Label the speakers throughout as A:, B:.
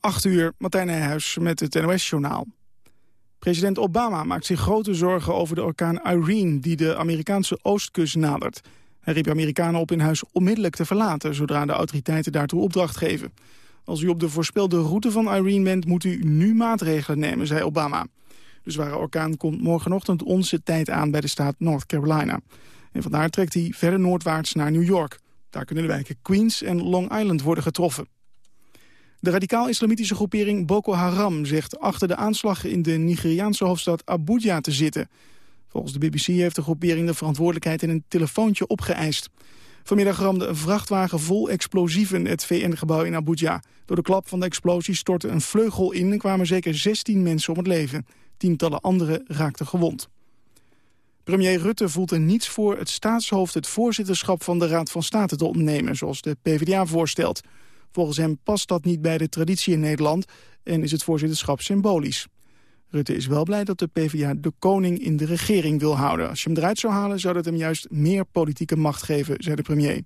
A: 8 uur, Martijn Nijhuis met het NOS-journaal. President Obama maakt zich grote zorgen over de orkaan Irene... die de Amerikaanse oostkust nadert. Hij riep Amerikanen op in huis onmiddellijk te verlaten... zodra de autoriteiten daartoe opdracht geven. Als u op de voorspelde route van Irene bent... moet u nu maatregelen nemen, zei Obama. De zware orkaan komt morgenochtend onze tijd aan bij de staat North Carolina. En vandaar trekt hij verder noordwaarts naar New York. Daar kunnen de wijken Queens en Long Island worden getroffen. De radicaal-islamitische groepering Boko Haram zegt achter de aanslag in de Nigeriaanse hoofdstad Abuja te zitten. Volgens de BBC heeft de groepering de verantwoordelijkheid in een telefoontje opgeëist. Vanmiddag ramde een vrachtwagen vol explosieven het VN-gebouw in Abuja. Door de klap van de explosie stortte een vleugel in en kwamen zeker 16 mensen om het leven. Tientallen anderen raakten gewond. Premier Rutte voelt er niets voor het staatshoofd het voorzitterschap van de Raad van State te ontnemen, zoals de PvdA voorstelt. Volgens hem past dat niet bij de traditie in Nederland en is het voorzitterschap symbolisch. Rutte is wel blij dat de PvdA de koning in de regering wil houden. Als je hem eruit zou halen, zou dat hem juist meer politieke macht geven, zei de premier.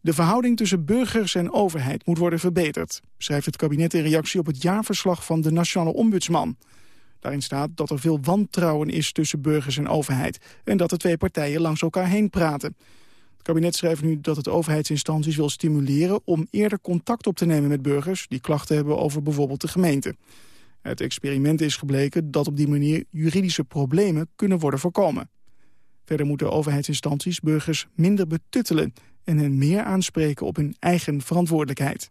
A: De verhouding tussen burgers en overheid moet worden verbeterd, schrijft het kabinet in reactie op het jaarverslag van de Nationale Ombudsman. Daarin staat dat er veel wantrouwen is tussen burgers en overheid... en dat de twee partijen langs elkaar heen praten. Kabinet schrijft nu dat het overheidsinstanties wil stimuleren... om eerder contact op te nemen met burgers die klachten hebben over bijvoorbeeld de gemeente. Het experiment is gebleken dat op die manier juridische problemen kunnen worden voorkomen. Verder moeten overheidsinstanties burgers minder betuttelen... en hen meer aanspreken op hun eigen verantwoordelijkheid.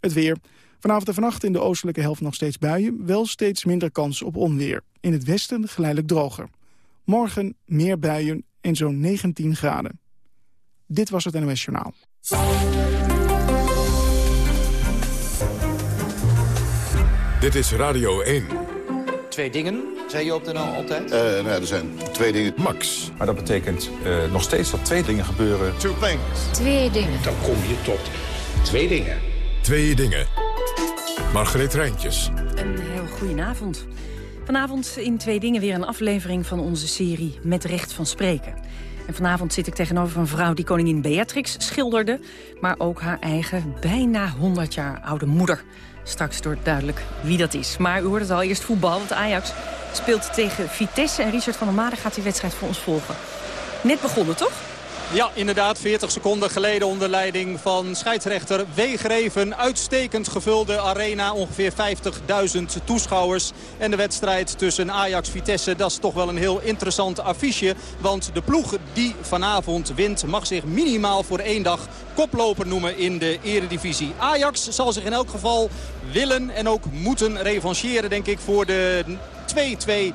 A: Het weer... Vanavond en vannacht in de oostelijke helft nog steeds buien. Wel steeds minder kans op onweer. In het westen geleidelijk droger. Morgen meer buien en zo'n 19 graden. Dit was het NOS Journaal.
B: Dit is Radio 1.
C: Twee dingen, zei je op de NL altijd?
D: Uh, nou, er zijn twee dingen.
B: Max.
E: Maar dat betekent uh, nog steeds dat twee dingen gebeuren.
D: Two things.
F: Twee dingen.
G: Dan kom je tot twee dingen.
B: Twee dingen. Margreet Rijntjes.
H: Een heel goedenavond. Vanavond in Twee Dingen weer een aflevering van onze serie Met Recht van Spreken. En vanavond zit ik tegenover een vrouw die koningin Beatrix schilderde... maar ook haar eigen bijna 100 jaar oude moeder. Straks wordt duidelijk wie dat is. Maar u hoort het al, eerst voetbal, want Ajax speelt tegen Vitesse... en Richard van der Made gaat die wedstrijd voor ons volgen. Net begonnen, toch?
I: Ja, inderdaad. 40 seconden geleden onder leiding van scheidsrechter Weegreven. Uitstekend gevulde arena. Ongeveer 50.000 toeschouwers. En de wedstrijd tussen Ajax-Vitesse, dat is toch wel een heel interessant affiche. Want de ploeg die vanavond wint mag zich minimaal voor één dag koploper noemen in de eredivisie. Ajax zal zich in elk geval willen en ook moeten revancheren, denk ik, voor de 2-2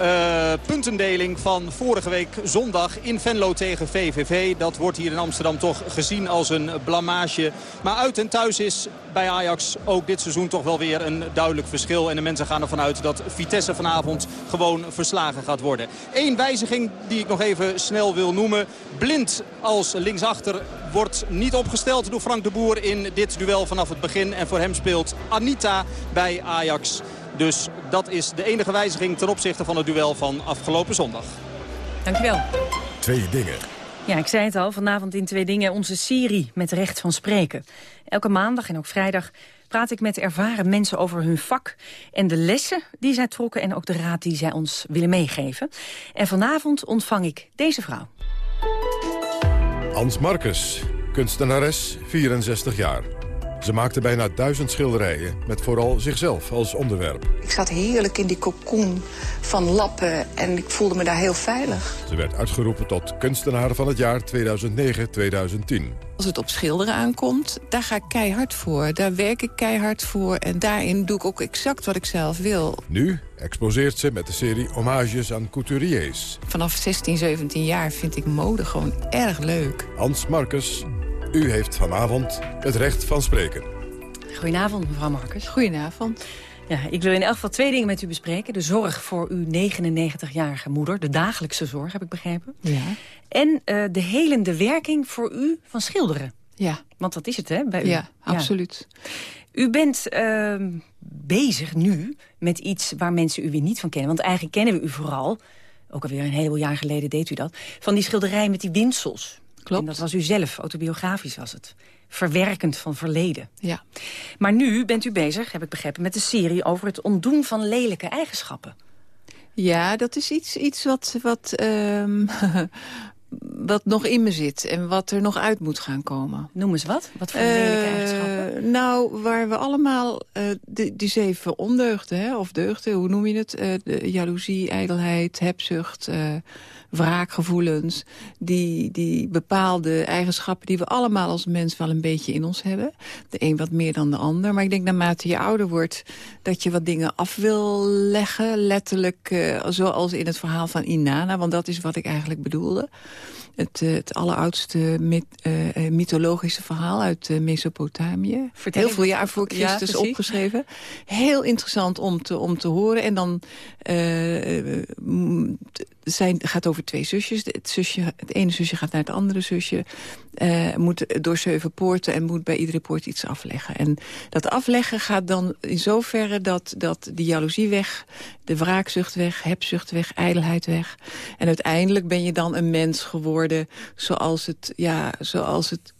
I: uh, puntendeling van vorige week zondag in Venlo tegen VVV. Dat wordt hier in Amsterdam toch gezien als een blamage. Maar uit en thuis is bij Ajax ook dit seizoen toch wel weer een duidelijk verschil. En de mensen gaan ervan uit dat Vitesse vanavond gewoon verslagen gaat worden. Eén wijziging die ik nog even snel wil noemen. Blind als linksachter wordt niet opgesteld door Frank de Boer in dit duel vanaf het begin. En voor hem speelt Anita bij Ajax. Dus dat is de enige wijziging ten opzichte van het duel van afgelopen zondag.
H: Dankjewel.
B: Twee dingen.
H: Ja, ik zei het al, vanavond in Twee Dingen onze serie met recht van spreken. Elke maandag en ook vrijdag praat ik met ervaren mensen over hun vak... en de lessen die zij trokken en ook de raad die zij ons willen meegeven. En vanavond ontvang ik deze vrouw.
B: Hans Marcus, kunstenares, 64 jaar. Ze maakte bijna duizend schilderijen, met vooral zichzelf als onderwerp.
J: Ik zat heerlijk in die kokon van lappen en ik voelde me daar heel veilig.
B: Ze werd uitgeroepen tot kunstenaar van het jaar 2009-2010.
K: Als het op schilderen aankomt, daar ga ik keihard voor. Daar werk ik keihard voor en daarin doe ik ook exact wat ik zelf wil.
B: Nu exposeert ze met de serie Hommages aan couturiers.
K: Vanaf 16, 17 jaar vind ik mode gewoon erg leuk.
B: Hans Marcus, u heeft vanavond het recht van spreken.
H: Goedenavond, mevrouw Marcus.
K: Goedenavond.
H: Ja, ik wil in elk geval twee dingen met u bespreken. De zorg voor uw 99-jarige moeder. De dagelijkse zorg, heb ik begrepen.
K: Ja.
H: En uh, de helende werking voor u van schilderen.
K: Ja.
H: Want dat is het, hè, bij u?
K: Ja, absoluut.
H: U bent uh, bezig nu met iets waar mensen u weer niet van kennen. Want eigenlijk kennen we u vooral, ook alweer een heleboel jaar geleden deed u dat... van die schilderij met die winsels. Klopt. En dat was u zelf, autobiografisch was het. Verwerkend van verleden.
K: Ja.
H: Maar nu bent u bezig, heb ik begrepen, met een serie over het ontdoen van lelijke eigenschappen.
K: Ja, dat is iets, iets wat, wat, um, wat nog in me zit en wat er nog uit moet gaan komen.
H: Noem eens wat. Wat voor lelijke uh, eigenschappen?
K: Nou, waar we allemaal uh, die, die zeven ondeugden, hè, of deugden, hoe noem je het? Uh, de jaloezie, ijdelheid, hebzucht, wraakgevoelens. Die, die bepaalde eigenschappen die we allemaal als mens wel een beetje in ons hebben. De een wat meer dan de ander. Maar ik denk naarmate je ouder wordt dat je wat dingen af wil leggen. Letterlijk zoals in het verhaal van Inanna. Want dat is wat ik eigenlijk bedoelde het, uh, het alleroudste myth, uh, mythologische verhaal uit Mesopotamië. Vertel Heel veel jaar voor Christus ja, opgeschreven. Heel interessant om te, om te horen. En dan zijn, gaat over twee zusjes. Het, zusje. het ene zusje gaat naar het andere zusje. moet door zeven poorten en moet bij iedere poort iets afleggen. En dat afleggen gaat dan in zoverre dat, dat die jaloezie weg... de wraakzucht weg, hebzucht weg, ijdelheid weg. En uiteindelijk ben je dan een mens geworden zoals het, ja, zoals het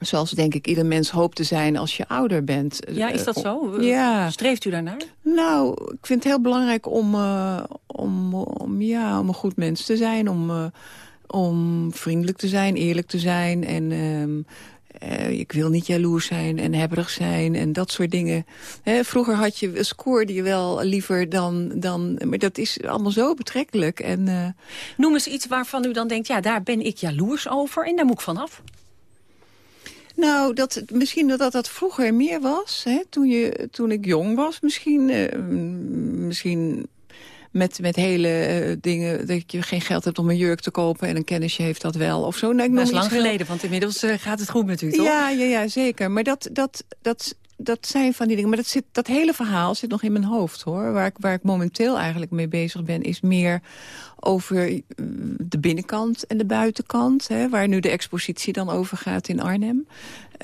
K: Zoals denk ik ieder mens hoopt te zijn als je ouder bent.
H: Ja, is dat
K: eh,
H: zo?
K: Ja.
H: Streeft u daarnaar?
K: Nou, ik vind het heel belangrijk om, uh, om, om, ja, om een goed mens te zijn. Om, uh, om vriendelijk te zijn, eerlijk te zijn. En um, uh, ik wil niet jaloers zijn en hebberig zijn en dat soort dingen. vroeger had je, scoorde je wel liever dan, dan... Maar dat is allemaal zo betrekkelijk. En, uh...
H: Noem eens iets waarvan u dan denkt, ja, daar ben ik jaloers over en daar moet ik vanaf.
K: Nou, dat, misschien dat dat vroeger meer was. Hè? Toen, je, toen ik jong was, misschien, uh, misschien met, met hele uh, dingen... dat je geen geld hebt om een jurk te kopen... en een kennisje heeft dat wel, of zo.
H: Nou, dat is lang geleden, want inmiddels uh, gaat het goed met u, toch?
K: Ja, ja, ja zeker. Maar dat, dat, dat, dat zijn van die dingen. Maar dat, zit, dat hele verhaal zit nog in mijn hoofd, hoor. Waar ik, waar ik momenteel eigenlijk mee bezig ben... is meer over eh, de binnenkant en de buitenkant. Hè, waar nu de expositie dan over gaat in Arnhem.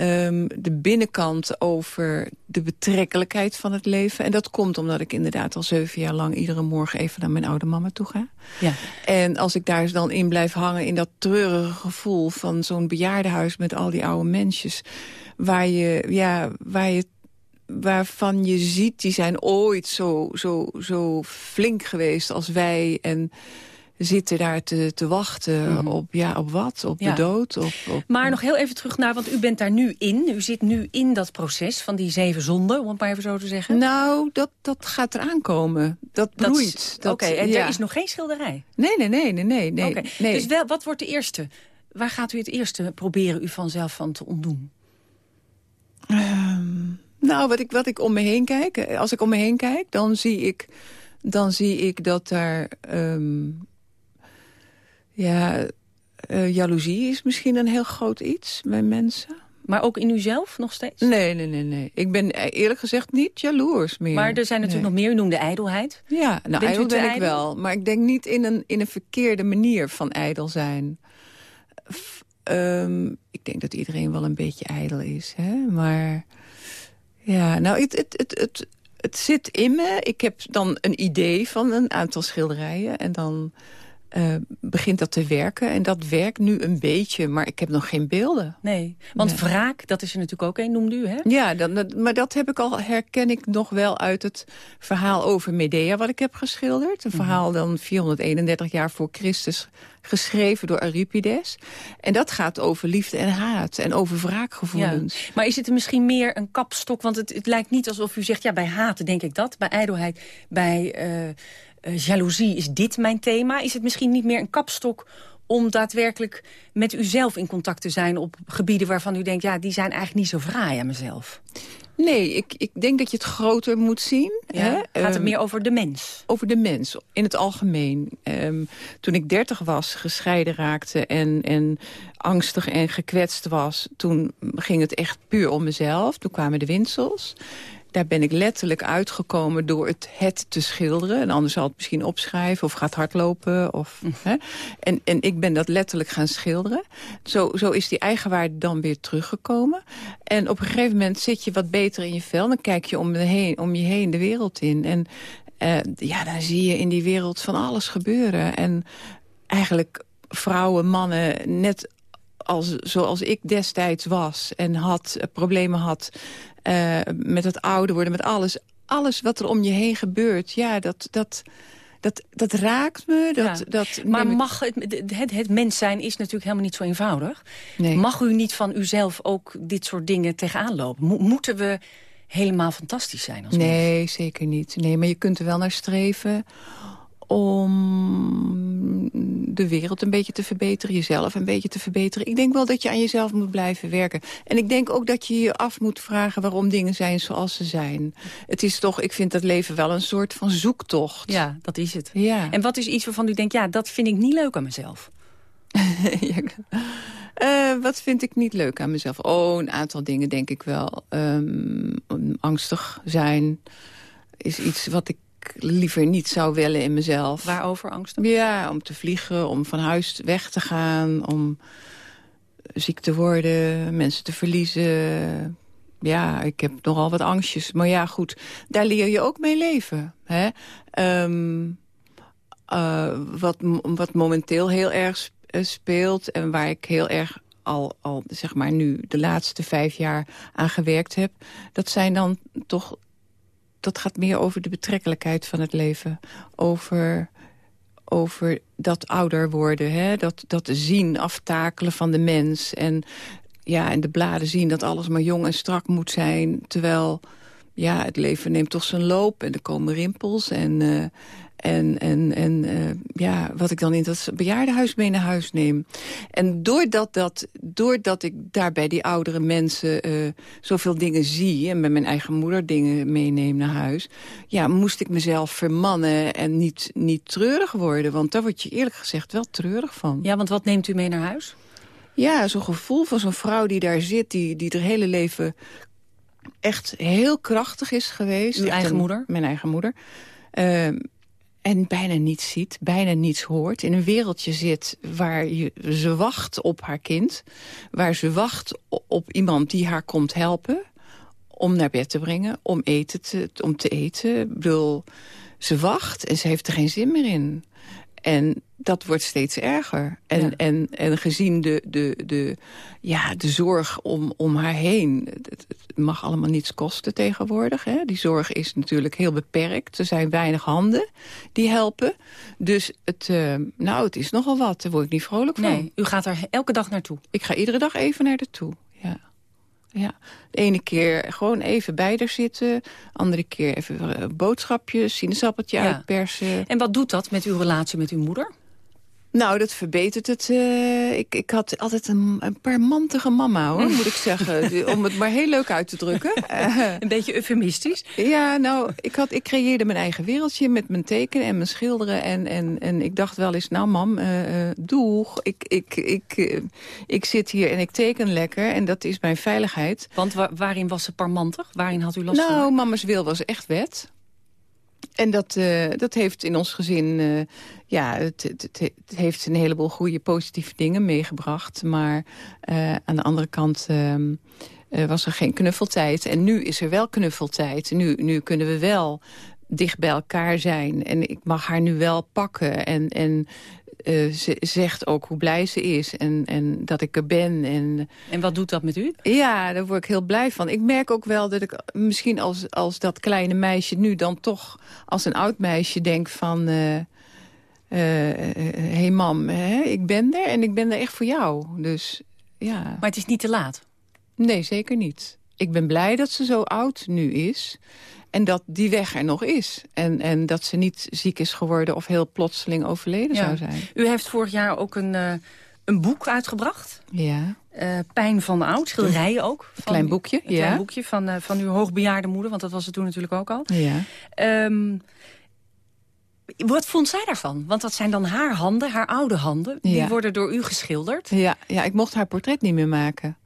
K: Um, de binnenkant over de betrekkelijkheid van het leven. En dat komt omdat ik inderdaad al zeven jaar lang... iedere morgen even naar mijn oude mama toe ga.
H: Ja.
K: En als ik daar dan in blijf hangen... in dat treurige gevoel van zo'n bejaardenhuis... met al die oude mensjes... waar je, ja, waar je waarvan je ziet, die zijn ooit zo, zo, zo flink geweest als wij... en zitten daar te, te wachten mhm. op, ja, op wat? Op de dood? Op, op,
H: maar nog heel even terug naar, want u bent daar nu in. U zit nu in dat proces van die zeven zonden, om het maar even zo te zeggen.
K: Nou, dat, dat gaat eraan komen. Dat bloeit.
H: Oké, en er is nog geen schilderij?
K: Nee, nee, nee. nee, nee, nee, nee.
H: Dus wel, wat wordt de eerste? Waar gaat u het eerste proberen u vanzelf van te ontdoen?
K: Um, nou, wat ik, wat ik om me heen kijk, als ik om me heen kijk, dan zie ik, dan zie ik dat daar um, ja, uh, jaloezie is misschien een heel groot iets bij mensen.
H: Maar ook in uzelf nog steeds?
K: Nee, nee, nee. nee. Ik ben eh, eerlijk gezegd niet jaloers meer.
H: Maar er zijn natuurlijk nog meer. U noemde ijdelheid.
K: Ja, nou, ijdel ben ik wel. Maar ik denk niet in een, in een verkeerde manier van ijdel zijn. Um, ik denk dat iedereen wel een beetje ijdel is. Hè? Maar ja, nou, het, het, het, het zit in me. Ik heb dan een idee van een aantal schilderijen. En dan uh, begint dat te werken. En dat werkt nu een beetje, maar ik heb nog geen beelden.
H: Nee, want nee. wraak, dat is er natuurlijk ook een, noemde u, hè?
K: Ja, dan, maar dat heb ik al, herken ik nog wel uit het verhaal over Medea... wat ik heb geschilderd. Een -hmm. verhaal dan 431 jaar voor Christus geschreven door Euripides. En dat gaat over liefde en haat en over wraakgevoelens.
H: Ja. Maar is het misschien meer een kapstok? Want het, het lijkt niet alsof u zegt, ja, bij haat denk ik dat. Bij ijdelheid, bij... Uh, uh, jaloezie, is dit mijn thema? Is het misschien niet meer een kapstok om daadwerkelijk met uzelf in contact te zijn... op gebieden waarvan u denkt, ja, die zijn eigenlijk niet zo fraai aan mezelf?
K: Nee, ik, ik denk dat je het groter moet zien.
H: Ja, hè? Gaat het um, meer over de mens?
K: Over de mens, in het algemeen. Um, toen ik dertig was, gescheiden raakte en, en angstig en gekwetst was... toen ging het echt puur om mezelf. Toen kwamen de winsels daar ben ik letterlijk uitgekomen door het, het te schilderen. En anders zal het misschien opschrijven of gaat hardlopen. Of, mm. hè? En, en ik ben dat letterlijk gaan schilderen. Zo, zo is die eigenwaarde dan weer teruggekomen. En op een gegeven moment zit je wat beter in je vel. Dan kijk je om, heen, om je heen de wereld in. En uh, ja, dan zie je in die wereld van alles gebeuren. En eigenlijk vrouwen, mannen, net als, zoals ik destijds was en had, uh, problemen had uh, met het ouder worden, met alles. Alles wat er om je heen gebeurt, ja, dat... dat dat, dat raakt me. Dat, ja. dat
H: maar mag het, het, het mens zijn is natuurlijk helemaal niet zo eenvoudig.
K: Nee.
H: Mag u niet van uzelf ook dit soort dingen tegenaan lopen? Mo moeten we helemaal fantastisch zijn als
K: Nee,
H: mens?
K: zeker niet. Nee, maar je kunt er wel naar streven om de wereld een beetje te verbeteren, jezelf een beetje te verbeteren. Ik denk wel dat je aan jezelf moet blijven werken. En ik denk ook dat je je af moet vragen waarom dingen zijn zoals ze zijn. Het is toch, ik vind dat leven wel een soort van zoektocht.
H: Ja, dat is het.
K: Ja.
H: En wat is iets waarvan u denkt, ja, dat vind ik niet leuk aan mezelf?
K: ja. uh, wat vind ik niet leuk aan mezelf? Oh, een aantal dingen denk ik wel. Um, angstig zijn is iets wat ik liever niet zou willen in mezelf.
H: Waarover angsten?
K: Ja, om te vliegen, om van huis weg te gaan, om ziek te worden, mensen te verliezen. Ja, ik heb nogal wat angstjes. Maar ja, goed, daar leer je ook mee leven. Hè? Um, uh, wat, wat momenteel heel erg speelt en waar ik heel erg al, al, zeg maar nu de laatste vijf jaar aan gewerkt heb... dat zijn dan toch dat gaat meer over de betrekkelijkheid van het leven. Over, over dat ouder worden, hè? Dat, dat zien, aftakelen van de mens. En, ja, en de bladen zien dat alles maar jong en strak moet zijn. Terwijl ja, het leven neemt toch zijn loop en er komen rimpels. En, uh, en, en, en uh, ja, wat ik dan in dat bejaardenhuis mee naar huis neem. En doordat, dat, doordat ik daar bij die oudere mensen uh, zoveel dingen zie... en met mijn eigen moeder dingen meeneem naar huis... ja, moest ik mezelf vermannen en niet, niet treurig worden. Want daar word je eerlijk gezegd wel treurig van.
H: Ja, want wat neemt u mee naar huis?
K: Ja, zo'n gevoel van zo'n vrouw die daar zit... die, die haar hele leven echt heel krachtig is geweest.
H: Uw eigen
K: een,
H: moeder?
K: Mijn eigen moeder. Uh, en bijna niets ziet, bijna niets hoort. In een wereldje zit waar je, ze wacht op haar kind. Waar ze wacht op iemand die haar komt helpen. Om naar bed te brengen, om, eten te, om te eten. Ik bedoel, ze wacht en ze heeft er geen zin meer in. En dat wordt steeds erger. En,
H: ja.
K: en, en gezien de, de, de, ja, de zorg om, om haar heen... Het, mag allemaal niets kosten tegenwoordig. Hè? Die zorg is natuurlijk heel beperkt. Er zijn weinig handen die helpen. Dus het, uh, nou, het is nogal wat. Daar word ik niet vrolijk van.
H: Nee, u gaat er elke dag naartoe?
K: Ik ga iedere dag even naar toe, ja. Ja, de ene keer gewoon even bij haar zitten. andere keer even boodschapjes, sinaasappeltje
H: Ja.
K: uitpersen.
H: En wat doet dat met uw relatie met uw moeder?
K: Nou, dat verbetert het. eh, ik, ik had altijd een, een parmantige mama, hoor, moet ik zeggen. Om het maar heel leuk uit te drukken.
H: Een beetje eufemistisch.
K: ja, nou, ik, had, ik creëerde mijn eigen wereldje met mijn tekenen en mijn schilderen. En, en, en ik dacht wel eens, nou mam, eh, eh, doeg. Ik, ik, ik, ik zit hier en ik teken lekker en dat is mijn veiligheid.
H: Want wa- waarin was ze parmantig? Waarin had u last van?
K: Nou, mama's wil was echt wet. En dat, eh, dat heeft in ons gezin... eh, ja, het, het, heeft een heleboel goede positieve dingen meegebracht. Maar eh, aan de andere kant... ehm, eh, was er geen knuffeltijd. En nu is er wel knuffeltijd. Nu, nu kunnen we wel dicht bij elkaar zijn. En ik mag haar nu wel pakken. En, en eh, ze zegt ook hoe blij ze is. En, en dat ik er ben. En
H: En wat doet dat met u?
K: ja, daar word ik heel blij van. Ik merk ook wel dat ik misschien als, als dat kleine meisje nu dan toch als een oud meisje denk van... eh, hey mam, hè, ik ben er en ik ben er echt voor jou. Dus ja,
H: Maar het is niet te laat.
K: nee, zeker niet. Ik ben blij dat ze zo oud nu is. En dat die weg er nog is. En, en dat ze niet ziek is geworden of heel plotseling overleden
H: Ja.
K: zou zijn.
H: U heeft vorig jaar ook een, eh, een boek uitgebracht.
K: Ja,
H: Eh, Pijn van de Oud, schilderijen ook. Van,
K: klein boekje,
H: Een
K: ja.
H: klein boekje van, eh, van uw hoogbejaarde moeder, want dat was het toen natuurlijk ook al.
K: ja.
H: Ehm, wat vond zij daarvan? Want dat zijn dan haar handen, haar oude handen. Die
K: Ja.
H: worden door u geschilderd.
K: Ja, ja, ik mocht haar portret niet meer maken.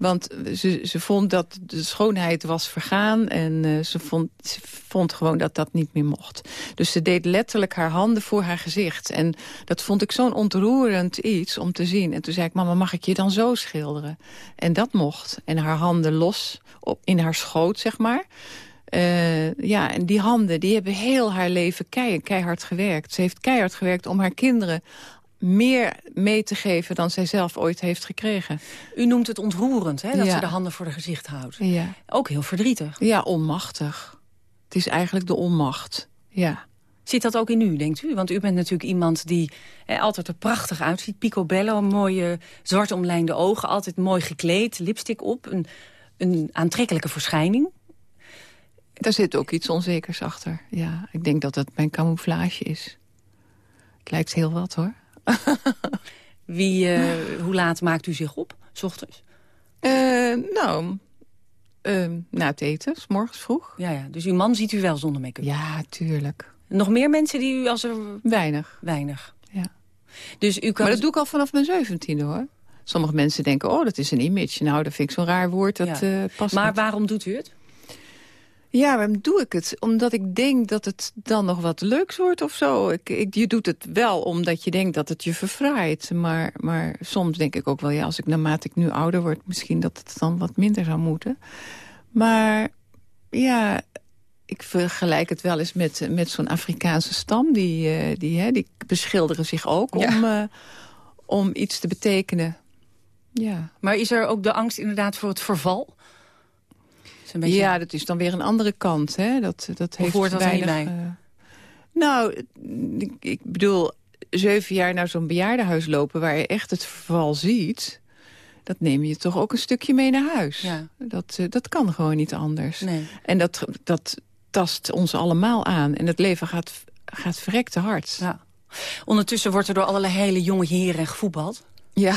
K: Want ze, ze vond dat de schoonheid was vergaan en eh, ze, vond, vond gewoon dat dat niet meer mocht. Dus ze deed letterlijk haar handen voor haar gezicht. En dat vond ik zo'n ontroerend iets om te zien. En toen zei ik, mama, mag ik je dan zo schilderen? En dat mocht. En haar handen los op, in haar schoot, zeg maar. Eh, ja, en die handen, die hebben heel haar leven kei, keihard gewerkt. Ze heeft keihard gewerkt om haar kinderen meer mee te geven dan zij zelf ooit heeft gekregen.
H: U noemt het ontroerend, hè, dat
K: Ja.
H: ze de handen voor de gezicht houdt.
K: Ja.
H: Ook heel verdrietig.
K: ja, onmachtig. Het is eigenlijk de onmacht. Ja.
H: Zit dat ook in u, denkt u? Want u bent natuurlijk iemand die eh, altijd er prachtig uitziet. Picobello, mooie zwart omlijnde ogen, altijd mooi gekleed, lipstick op. Een, een aantrekkelijke verschijning.
K: Daar zit ook iets onzekers achter. Ja, ik denk dat het mijn camouflage is. Het lijkt heel wat, hoor.
H: Wie, eh, hoe laat maakt u zich op, s ochtends?
K: Eh, nou, eh, na het eten, s morgens vroeg.
H: Ja, ja, dus uw man ziet u wel zonder make-up?
K: Ja, tuurlijk.
H: Nog meer mensen die u als er...
K: Weinig.
H: Weinig.
K: Ja.
H: Dus u kan...
K: Maar dat doe ik al vanaf mijn zeventiende, hoor. Sommige mensen denken, oh, dat is een image. Nou, dat vind ik zo'n raar woord, dat
H: Ja.
K: eh, past
H: Maar
K: niet.
H: waarom doet u het?
K: Ja, waarom doe ik het? Omdat ik denk dat het dan nog wat leuks wordt of zo. Ik, ik, je doet het wel omdat je denkt dat het je verfraait. Maar, maar soms denk ik ook wel, ja, als ik naarmate ik nu ouder word... misschien dat het dan wat minder zou moeten. Maar ja, ik vergelijk het wel eens met, met zo'n Afrikaanse stam. Die, eh, die, hè, die beschilderen zich ook
H: Ja.
K: om, eh, om iets te betekenen. Ja.
H: Maar is er ook de angst inderdaad voor het verval? Is een beetje...
K: Ja, dat is dan weer een andere kant. Hè? Dat, dat heeft
H: hoort dat
K: weinig,
H: bij?
K: eh, nou, ik, bedoel, zeven jaar naar zo'n bejaardenhuis lopen... waar je echt het verval ziet... dat neem je toch ook een stukje mee naar huis.
H: Ja.
K: Dat, eh, dat kan gewoon niet anders.
H: Nee.
K: En dat, dat tast ons allemaal aan. En het leven gaat, gaat verrekte hard.
H: Ja. Ondertussen wordt er door allerlei hele jonge heren gevoetbald.
K: Ja.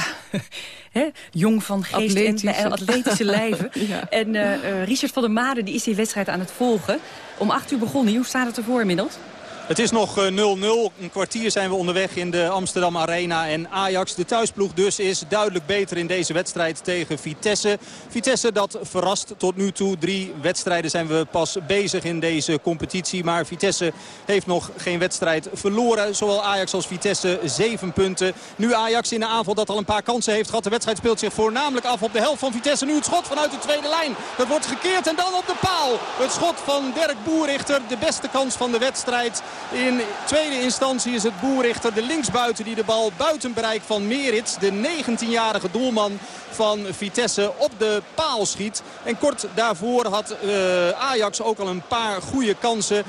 H: Jong van geest en atletische lijven.
K: Ja.
H: En eh, eh, Richard van der Made die is die wedstrijd aan het volgen. Om acht uur begonnen. Hoe staat het ervoor inmiddels?
I: Het is nog eh, 0-0. Een kwartier zijn we onderweg in de Amsterdam Arena. En Ajax, de thuisploeg dus, is duidelijk beter in deze wedstrijd tegen Vitesse. Vitesse dat verrast tot nu toe. Drie wedstrijden zijn we pas bezig in deze competitie. Maar Vitesse heeft nog geen wedstrijd verloren. Zowel Ajax als Vitesse zeven punten. Nu Ajax in de aanval dat al een paar kansen heeft gehad. De wedstrijd speelt zich voornamelijk af op de helft van Vitesse. Nu het schot vanuit de tweede lijn. Dat wordt gekeerd en dan op de paal. Het schot van Dirk Boerichter. De beste kans van de wedstrijd. In tweede instantie is het Boerichter, de linksbuiten die de bal buiten bereik van Merits. De 19-jarige doelman van Vitesse op de paal schiet. En kort daarvoor had eh, Ajax ook al een paar goede kansen.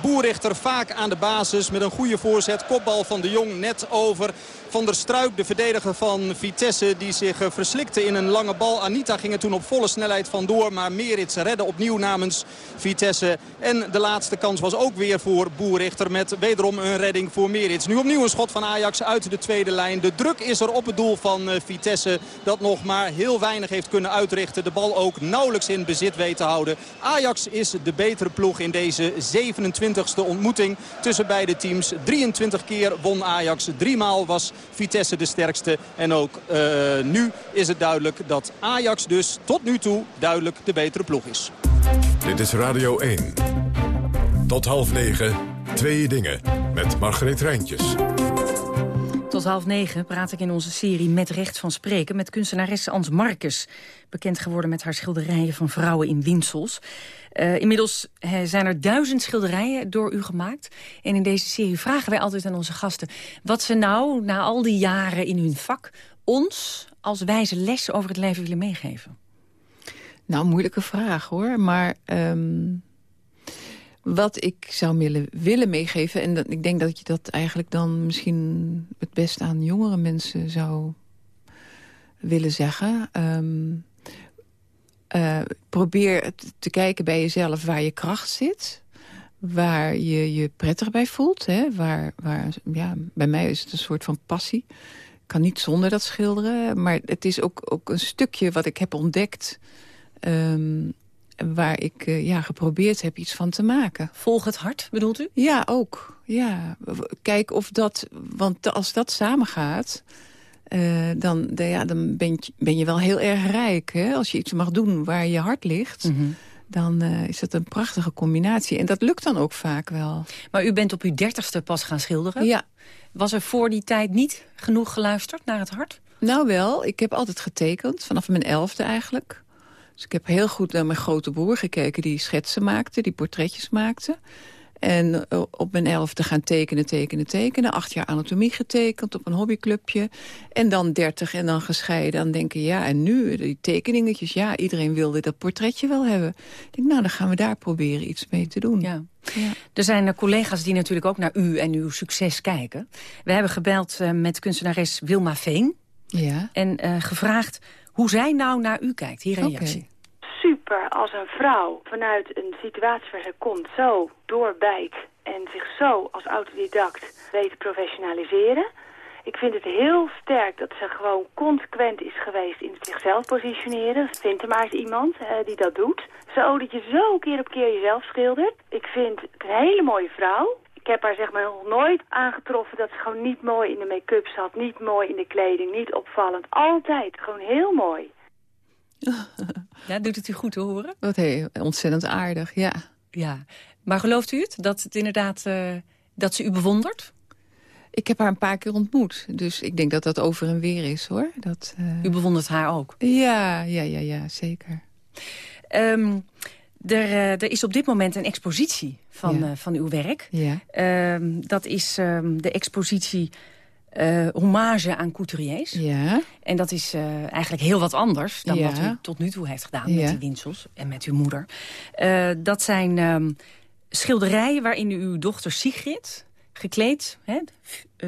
I: Boerichter vaak aan de basis met een goede voorzet. Kopbal van de Jong net over. Van der Struik, de verdediger van Vitesse, die zich eh, verslikte in een lange bal. Anita ging er toen op volle snelheid vandoor. Maar Merits redde opnieuw namens Vitesse. En de laatste kans was ook weer voor Boerichter. Met wederom een redding voor Merits. Nu opnieuw een schot van Ajax uit de tweede lijn. De druk is er op het doel van eh, Vitesse. Dat nog maar heel weinig heeft kunnen uitrichten. De bal ook nauwelijks in bezit weet te houden. Ajax is de betere ploeg in deze 27e ontmoeting tussen beide teams. 23 keer won Ajax. Driemaal was Vitesse de sterkste. En ook eh, nu is het duidelijk dat Ajax dus tot nu toe duidelijk de betere ploeg is.
B: Dit is Radio 1. Tot half negen, twee dingen. Met Margreet Rijntjes.
H: Tot half negen praat ik in onze serie Met Recht van Spreken... met kunstenaresse Ans Marcus. Bekend geworden met haar schilderijen van vrouwen in winsels. Eh, inmiddels eh, zijn er duizend schilderijen door u gemaakt. En in deze serie vragen wij altijd aan onze gasten... wat ze nou, na al die jaren in hun vak... ons als wijze les over het leven willen meegeven.
K: Nou, moeilijke vraag hoor. Maar ehm, wat ik zou willen, willen meegeven... en ik denk dat je dat eigenlijk dan misschien het beste aan jongere mensen zou willen zeggen. Ehm, eh, probeer te kijken bij jezelf waar je kracht zit. Waar je je prettig bij voelt. Hè? Waar, waar, ja, bij mij is het een soort van passie. Ik kan niet zonder dat schilderen. Maar het is ook, ook een stukje wat ik heb ontdekt... Ehm, waar ik eh, ja, geprobeerd heb iets van te maken.
H: Volg het hart, bedoelt u?
K: Ja, ook. Ja. Kijk of dat... Want als dat samengaat... eh, dan, de- ja, dan ben, je, ben je wel heel erg rijk. Hè? Als je iets mag doen waar je hart ligt...
H: Mhm.
K: dan eh, is dat een prachtige combinatie. En dat lukt dan ook vaak wel.
H: Maar u bent op uw dertigste pas gaan schilderen.
K: Ja,
H: Was er voor die tijd niet genoeg geluisterd naar het hart?
K: nou wel. Ik heb altijd getekend. Vanaf mijn elfde eigenlijk. Dus ik heb heel goed naar mijn grote broer gekeken... die schetsen maakte, die portretjes maakte. En eh, op mijn elfde gaan tekenen, tekenen, tekenen. Acht jaar anatomie getekend op een hobbyclubje. En dan dertig en dan gescheiden. Dan denken, ja, en nu die tekeningetjes. Ja, iedereen wilde dat portretje wel hebben. Ik denk, nou, dan gaan we daar proberen iets mee te doen.
H: Ja. Ja. Er zijn collega's die natuurlijk ook naar u en uw succes kijken. We hebben gebeld uh, met kunstenares Wilma Veen.
K: Ja.
H: En uh, gevraagd hoe zij nou naar u kijkt. Hier een reactie.
F: Super als een vrouw vanuit een situatie waar ze komt zo doorbijt... en zich zo als autodidact weet te professionaliseren... Ik vind het heel sterk dat ze gewoon consequent is geweest in zichzelf positioneren. Vind er maar eens iemand uh, die dat doet. Zo dat je zo keer op keer jezelf schildert. Ik vind het een hele mooie vrouw. Ik heb haar zeg maar nog nooit aangetroffen dat ze gewoon niet mooi in de make-up zat. Niet mooi in de kleding, niet opvallend. Altijd gewoon heel mooi.
H: Ja, doet het u goed te horen?
K: Wat heel ontzettend aardig, ja.
H: Ja, maar gelooft u het? Dat het inderdaad, uh, dat ze u bewondert?
K: Ik heb haar een paar keer ontmoet. Dus ik denk dat dat over en weer is, hoor. Dat, uh...
H: U bewondert haar ook?
K: Ja, ja, ja, ja zeker.
H: Um, er, uh, er, is op dit moment een expositie van, ja. uh, van uw werk.
K: Ja.
H: Um, dat is um, de expositie Hommage aan couturiers.
K: Ja.
H: En dat is eigenlijk heel wat anders dan
K: ja.
H: wat u tot nu toe heeft gedaan met die winsels en met uw moeder. dat zijn schilderijen waarin u uw dochter Sigrid gekleed, hè,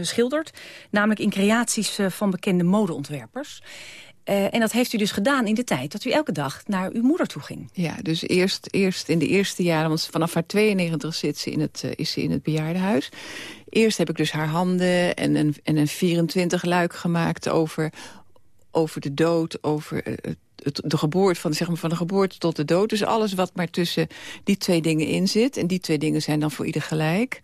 H: schildert. Namelijk in creaties uh, van bekende modeontwerpers. Uh, en dat heeft u dus gedaan in de tijd dat u elke dag naar uw moeder toe ging.
K: Ja, dus eerst, eerst in de eerste jaren, want vanaf haar 92 zit ze in het, uh, is ze in het bejaardenhuis. Eerst heb ik dus haar handen en een, en een 24 luik gemaakt over, over de dood, over het de geboorte van, zeg maar, van de geboorte tot de dood. Dus alles wat maar tussen die twee dingen in zit. En die twee dingen zijn dan voor ieder gelijk.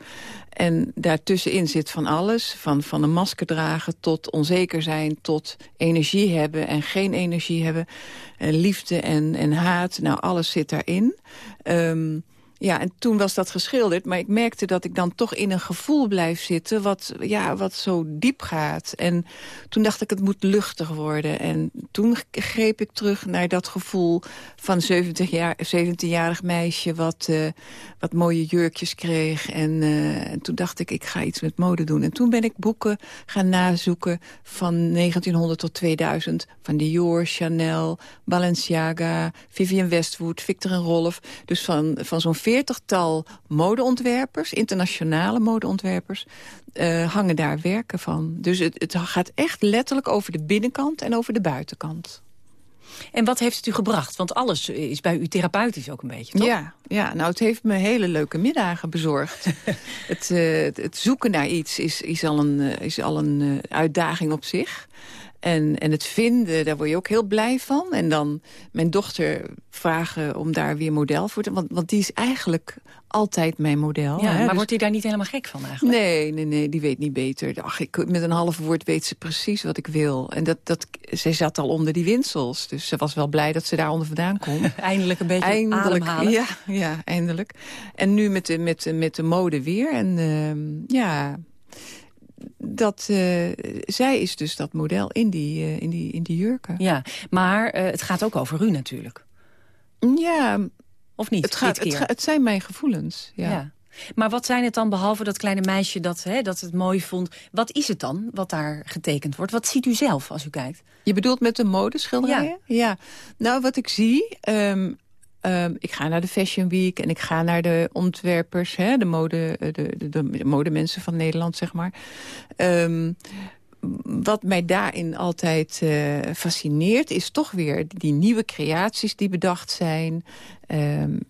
K: En daartussenin zit van alles. Van, van een masker dragen tot onzeker zijn. Tot energie hebben en geen energie hebben. En liefde en, en haat. Nou, alles zit daarin. Um, ja, en toen was dat geschilderd. Maar ik merkte dat ik dan toch in een gevoel blijf zitten... wat, ja, wat zo diep gaat. En toen dacht ik, het moet luchtig worden. En toen greep ik terug naar dat gevoel van 70 jaar, 17-jarig meisje... Wat, uh, wat mooie jurkjes kreeg. En, uh, en toen dacht ik, ik ga iets met mode doen. En toen ben ik boeken gaan nazoeken van 1900 tot 2000. Van Dior, Chanel, Balenciaga, Vivienne Westwood, Victor en Rolf. Dus van, van zo'n veertigtal modeontwerpers, internationale modeontwerpers, uh, hangen daar werken van. Dus het, het gaat echt letterlijk over de binnenkant en over de buitenkant.
H: En wat heeft het u gebracht? Want alles is bij u therapeutisch ook een beetje, toch?
K: Ja, ja nou het heeft me hele leuke middagen bezorgd. het, uh, het, zoeken naar iets is, is al een, uh, is al een uitdaging op zich. En, en het vinden, daar word je ook heel blij van. En dan mijn dochter vragen om daar weer model voor te... Want, want die is eigenlijk altijd mijn model.
H: Ja,
K: hè?
H: maar
K: Dus-
H: wordt hij daar niet helemaal gek van eigenlijk?
K: Nee, nee, nee, die weet niet beter. Ach, ik, met een half woord weet ze precies wat ik wil. En dat, dat, zij zat al onder die winsels. Dus ze was wel blij dat ze daar onder vandaan kon.
H: Eindelijk een beetje
K: eindelijk,
H: ademhalen.
K: Ja, ja, eindelijk. En nu met de, met, met de mode weer. En uh, ja, dat, uh, zij is dus dat model in die, uh, in die, in die jurken.
H: Ja, maar uh, het gaat ook over u natuurlijk.
K: Ja,
H: Of niet?
K: het, gaat, het, het zijn mijn gevoelens. Ja.
H: Ja. Maar wat zijn het dan, behalve dat kleine meisje dat, hè, dat het mooi vond... wat is het dan wat daar getekend wordt? Wat ziet u zelf als u kijkt?
K: Je bedoelt met de modeschilderijen? Ja. Nou, wat ik zie... Um, um, ik ga naar de Fashion Week en ik ga naar de ontwerpers... Hè, de, mode, de, de, de modemensen van Nederland, zeg maar. Um, wat mij daarin altijd uh, fascineert... is toch weer die nieuwe creaties die bedacht zijn... Um,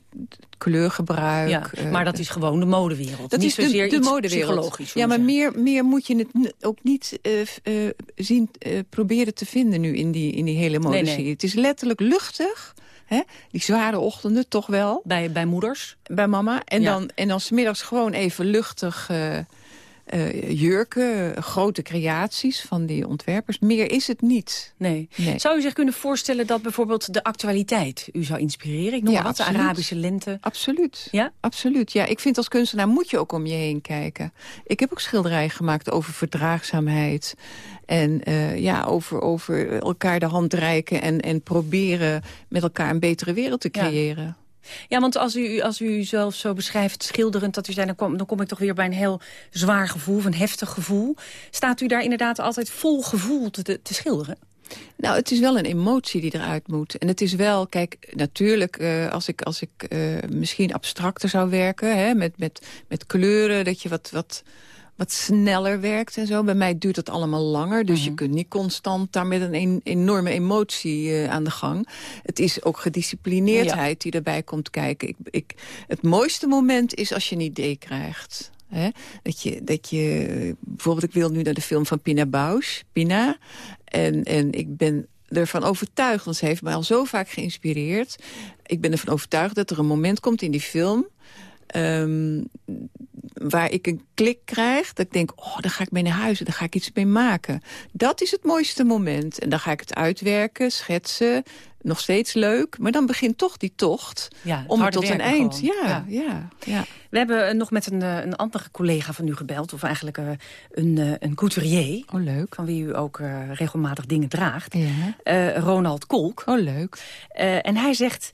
K: kleurgebruik.
H: Ja,
K: uh,
H: maar dat is gewoon de modewereld.
K: dat
H: niet
K: is de,
H: zozeer
K: de
H: iets
K: modewereld.
H: psychologisch.
K: Ja, maar meer, meer moet je het ook niet uh, uh, zien, uh, proberen te vinden nu in die, in die hele modeserie.
H: Nee, nee.
K: Het is letterlijk luchtig. Hè? Die zware ochtenden toch wel.
H: Bij, bij moeders?
K: Bij mama. En,
H: Ja.
K: dan, en dan smiddags gewoon even luchtig... Uh, uh, jurken, grote creaties van die ontwerpers. Meer is het niet.
H: Nee.
K: Nee.
H: Zou u zich kunnen voorstellen dat bijvoorbeeld de actualiteit u zou inspireren? Ik noem
K: Ja,
H: wat, de. Arabische lente.
K: Absoluut.
H: Ja?
K: Absoluut. Ja, ik vind als kunstenaar moet je ook om je heen kijken. Ik heb ook schilderijen gemaakt over verdraagzaamheid. En uh, ja, over, over elkaar de hand reiken en, en proberen met elkaar een betere wereld te creëren.
H: Ja, want als u, als u zelf zo beschrijft, schilderend, dat u zei... Dan kom, ik toch weer bij een heel zwaar gevoel, een heftig gevoel. Staat u daar inderdaad altijd vol gevoel te, te schilderen?
K: Nou, het is wel een emotie die eruit moet. En het is wel, kijk, natuurlijk, uh, als ik, als ik uh, misschien abstracter zou werken... Hè, met, met, met kleuren, dat je wat, wat, wat sneller werkt en zo. Bij mij duurt het allemaal langer, dus je mhm. kunt niet constant daar met een, een enorme emotie uh, aan de gang. Het is ook gedisciplineerdheid die erbij komt kijken. Ik, ik, het mooiste moment is als je een idee krijgt. Hè? Dat, je, dat je, bijvoorbeeld, ik wil nu naar de film van Pina Bausch, Pina. En, en ik ben ervan overtuigd, want ze heeft mij al zo vaak geïnspireerd. Ik ben ervan overtuigd dat er een moment komt in die film... Um, waar ik een klik krijg, dat ik denk, oh, dan ga ik mee naar huis en dan ga ik iets mee maken. Dat is het mooiste moment. En dan ga ik het uitwerken, schetsen, nog steeds leuk. Maar dan begint toch die tocht ja, om tot een eind. Ja, ja, ja,
H: We hebben eh, nog met een, eh, een andere collega van u gebeld. Of eigenlijk uh, een, een couturier.
K: Oh, leuk.
H: Van wie u ook uh, regelmatig dingen draagt. Ja. Ronald Kolk.
K: Oh, leuk.
H: en hij zegt...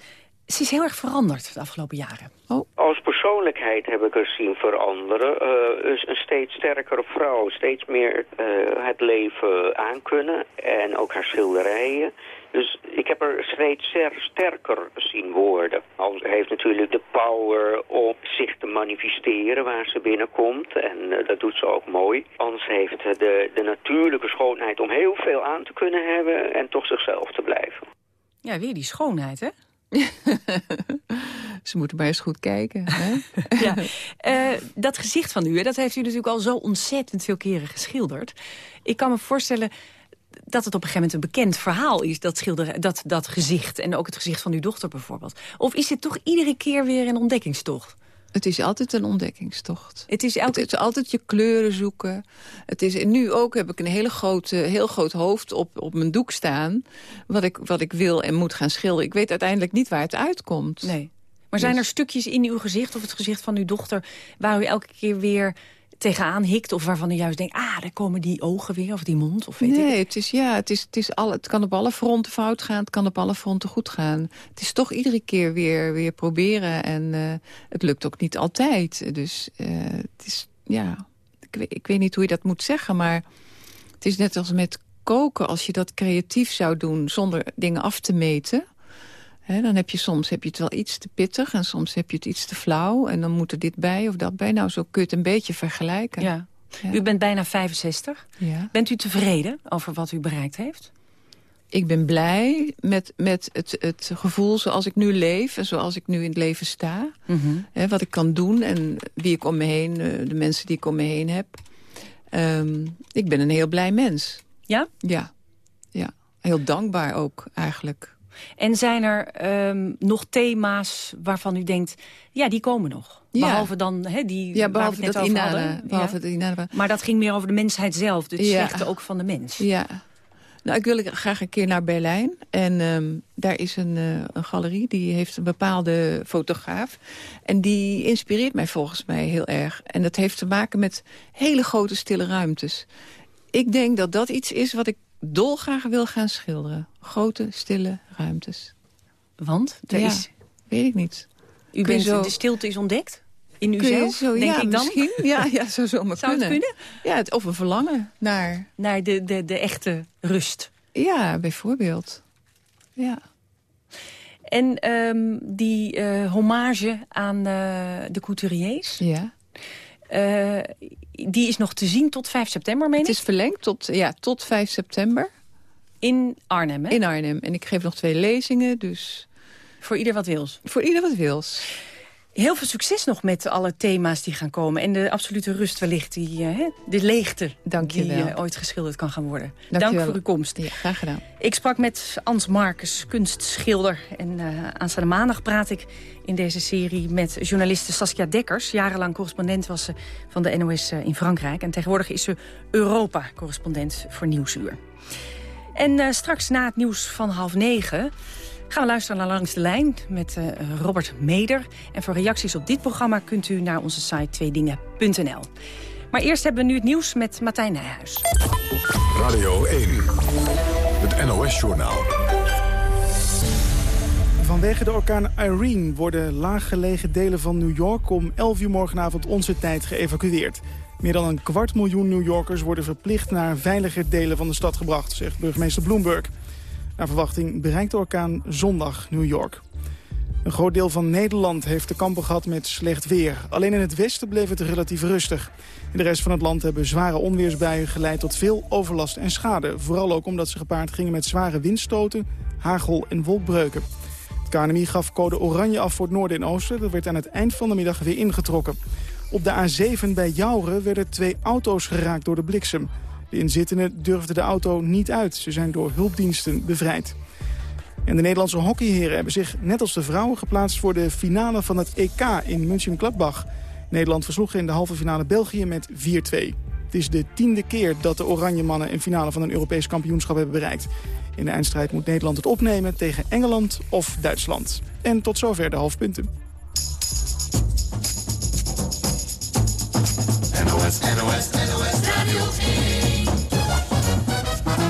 H: Ze is heel erg veranderd de afgelopen jaren.
L: Oh. Als persoonlijkheid heb ik haar zien veranderen. Uh, een steeds sterkere vrouw, steeds meer uh, het leven aankunnen. En ook haar schilderijen. Dus ik heb er steeds sterker zien worden. Ze heeft natuurlijk de power om zich te manifesteren waar ze binnenkomt. En uh, dat doet ze ook mooi. Anders heeft de, de natuurlijke schoonheid om heel veel aan te kunnen hebben en toch zichzelf te blijven.
H: Ja, weer die schoonheid, hè?
K: Ze moeten maar eens goed kijken. Hè?
H: ja. Uh, dat gezicht van u, dat heeft u natuurlijk al zo ontzettend veel keren geschilderd. Ik kan me voorstellen dat het op een gegeven moment een bekend verhaal is, dat, schilderen, dat, dat gezicht. En ook het gezicht van uw dochter bijvoorbeeld. Of is het toch iedere keer weer een ontdekkingstocht?
K: Het is altijd een ontdekkingstocht. Het is, altijd... het is altijd je kleuren zoeken. Het is, nu ook heb ik een hele grote, heel groot hoofd op, op mijn doek staan... Wat ik, wat ik wil en moet gaan schilderen. Ik weet uiteindelijk niet waar het uitkomt.
H: Nee. Maar zijn dus- er stukjes in uw gezicht of het gezicht van uw dochter... waar u elke keer weer tegenaan hikt? Of waarvan u juist denkt, ah, daar komen die ogen weer, of die mond, of weet
K: nee, het is, ja, het, is, het, is alle, het kan op alle fronten fout gaan, het kan op alle fronten goed gaan. Het is toch iedere keer weer, weer proberen en uh, het lukt ook niet altijd. Dus uh, het is, ja, ik weet, ik weet niet hoe je dat moet zeggen, maar het is net als met koken. Als je dat creatief zou doen zonder dingen af te meten dan heb je soms heb je het wel iets te pittig en soms heb je het iets te flauw. En dan moet er dit bij of dat bij. Nou, zo kun je het een beetje vergelijken.
H: Ja. U bent bijna 65. Ja. Bent u tevreden over wat u bereikt heeft?
K: Ik ben blij met, met het, het gevoel zoals ik nu leef en zoals ik nu in het leven sta. Mm wat ik kan doen en wie ik om me heen, eh, de mensen die ik om me heen heb. Um, ik ben een heel blij mens.
H: Ja?
K: Ja. ja. Heel dankbaar ook eigenlijk.
H: En zijn er um, nog thema's waarvan u denkt, ja, die komen nog? Ja. Behalve dan he, die
K: ja, behalve dat inade, behalve ja.
H: Maar dat ging meer over de mensheid zelf, dus ja. slechte ook van de mens.
K: Ja. Nou, ik wil graag een keer naar Berlijn. En um, daar is een, uh, een galerie, die heeft een bepaalde fotograaf. En die inspireert mij volgens mij heel erg. En dat heeft te maken met hele grote stille ruimtes. Ik denk dat dat iets is wat ik dolgraag wil gaan schilderen. Grote, stille ruimtes.
H: Want?
K: Ja, is... weet ik niet.
H: U bent zo... de stilte is ontdekt? In uzelf, zo, denk
K: ja,
H: ik dan?
K: Misschien. Ja, ja zo zou maar
H: zou
K: kunnen.
H: Het kunnen?
K: Ja, het, of een verlangen naar...
H: Naar de, de, de echte rust.
K: Ja, bijvoorbeeld. Ja.
H: En um, die uh, hommage aan uh, de couturiers...
K: Ja.
H: Uh, die is nog te zien tot 5 september, meen
K: Het is verlengd tot, ja, tot 5 september.
H: In Arnhem, hè?
K: In Arnhem. En ik geef nog twee lezingen, dus...
H: Voor ieder wat wils?
K: Voor ieder wat wils.
H: Heel veel succes nog met alle thema's die gaan komen. En de absolute rust wellicht, die, uh, de leegte
K: Dank
H: die
K: uh,
H: ooit geschilderd kan gaan worden.
K: Dank,
H: Dank voor uw komst.
K: Ja, graag gedaan.
H: Ik sprak met Ans Marcus, kunstschilder. En uh, aanstaande maandag praat ik in deze serie met journaliste Saskia Dekkers. Jarenlang correspondent was ze van de NOS in Frankrijk. En tegenwoordig is ze Europa-correspondent voor Nieuwsuur. En straks na het nieuws van half negen gaan we luisteren naar Langs de Lijn met uh, Robert Meder. En voor reacties op dit programma kunt u naar onze site tweedingen.nl. Maar eerst hebben we nu het nieuws met Martijn Nijhuis.
B: Radio 1, het NOS-journaal.
A: Vanwege de orkaan Irene worden laaggelegen delen van New York... om 11 uur morgenavond onze tijd geëvacueerd. Meer dan een kwart miljoen New Yorkers worden verplicht... naar veiliger delen van de stad gebracht, zegt burgemeester Bloomberg. Naar verwachting bereikt de orkaan zondag New York. Een groot deel van Nederland heeft te kampen gehad met slecht weer. Alleen in het westen bleef het relatief rustig. In de rest van het land hebben zware onweersbuien geleid tot veel overlast en schade. Vooral ook omdat ze gepaard gingen met zware windstoten, hagel en wolkbreuken. Het KNMI gaf code oranje af voor het noorden en oosten. Dat werd aan het eind van de middag weer ingetrokken. Op de A7 bij Jouren werden twee auto's geraakt door de bliksem. De inzittenden durfden de auto niet uit. Ze zijn door hulpdiensten bevrijd. En de Nederlandse hockeyheren hebben zich net als de vrouwen geplaatst... voor de finale van het EK in München-Gladbach. Nederland versloeg in de halve finale België met 4-2. Het is de tiende keer dat de Oranje Mannen een finale van een Europees kampioenschap hebben bereikt. In de eindstrijd moet Nederland het opnemen tegen Engeland of Duitsland. En tot zover de halfpunten.
M: NOS, NOS, NOS Radio
B: 1.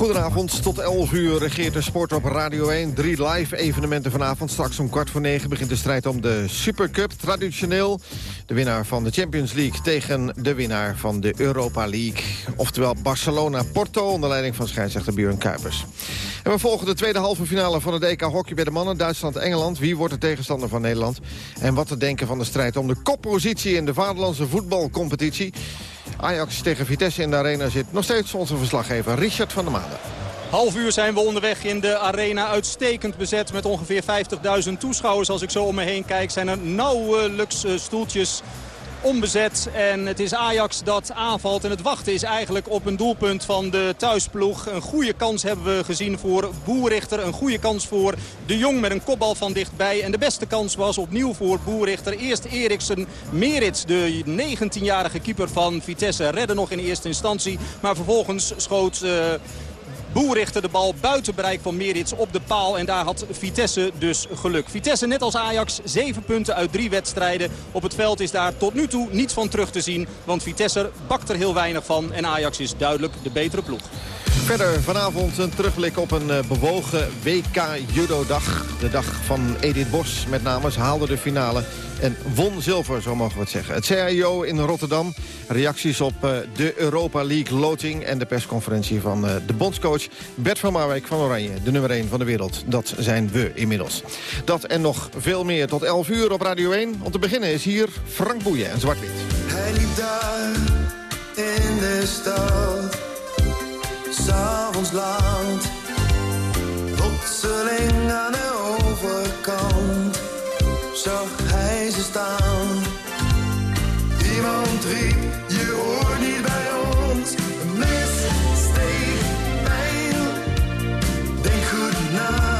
N: Goedenavond, tot 11 uur regeert de sport op Radio 1. Drie live evenementen vanavond. Straks om kwart voor negen begint de strijd om de Supercup. Traditioneel de winnaar van de Champions League tegen de winnaar van de Europa League. Oftewel Barcelona-Porto onder leiding van scheidsrechter Björn Kuipers. En we volgen de tweede halve finale van het EK hockey bij de mannen. Duitsland-Engeland. Wie wordt de tegenstander van Nederland? En wat te denken van de strijd om de koppositie in de vaderlandse voetbalcompetitie. Ajax tegen Vitesse in de arena zit nog steeds onze verslaggever Richard van der Maanden.
I: Half uur zijn we onderweg in de arena. Uitstekend bezet met ongeveer 50.000 toeschouwers. Als ik zo om me heen kijk zijn er nauwelijks eh, stoeltjes onbezet. En het is Ajax dat aanvalt. En het wachten is eigenlijk op een doelpunt van de thuisploeg. Een goede kans hebben we gezien voor Boerrichter. Een goede kans voor De Jong met een kopbal van dichtbij. En de beste kans was opnieuw voor Boerrichter. Eerst Eriksen Merits, de 19-jarige keeper van Vitesse, redde nog in eerste instantie. Maar vervolgens schoot... Uh, Boerichter de bal buiten bereik van Merits op de paal. En daar had Vitesse dus geluk. Vitesse net als Ajax, zeven punten uit drie wedstrijden. Op het veld is daar tot nu toe niets van terug te zien. Want Vitesse bakt er heel weinig van. En Ajax is duidelijk de betere ploeg.
N: Verder vanavond een terugblik op een eh, bewogen WK Judo-dag. De dag van Edith Bos met name. Haalde de finale en won zilver, zo mogen we het zeggen. Het CIO in Rotterdam. Reacties op eh, de Europa League loting en de persconferentie van eh, de bondscoach Bert van Marwijk van Oranje. De nummer 1 van de wereld. Dat zijn we inmiddels. Dat en nog veel meer tot 11 uur op Radio 1. Om te beginnen is hier Frank Boeien en Zwart-Wit.
O: Hij liep daar in de stad s'avonds laat. Plotseling aan de overkant zag hij ze staan. Iemand riep, je hoort niet bij ons. Een mes steeg pijl. Denk goed na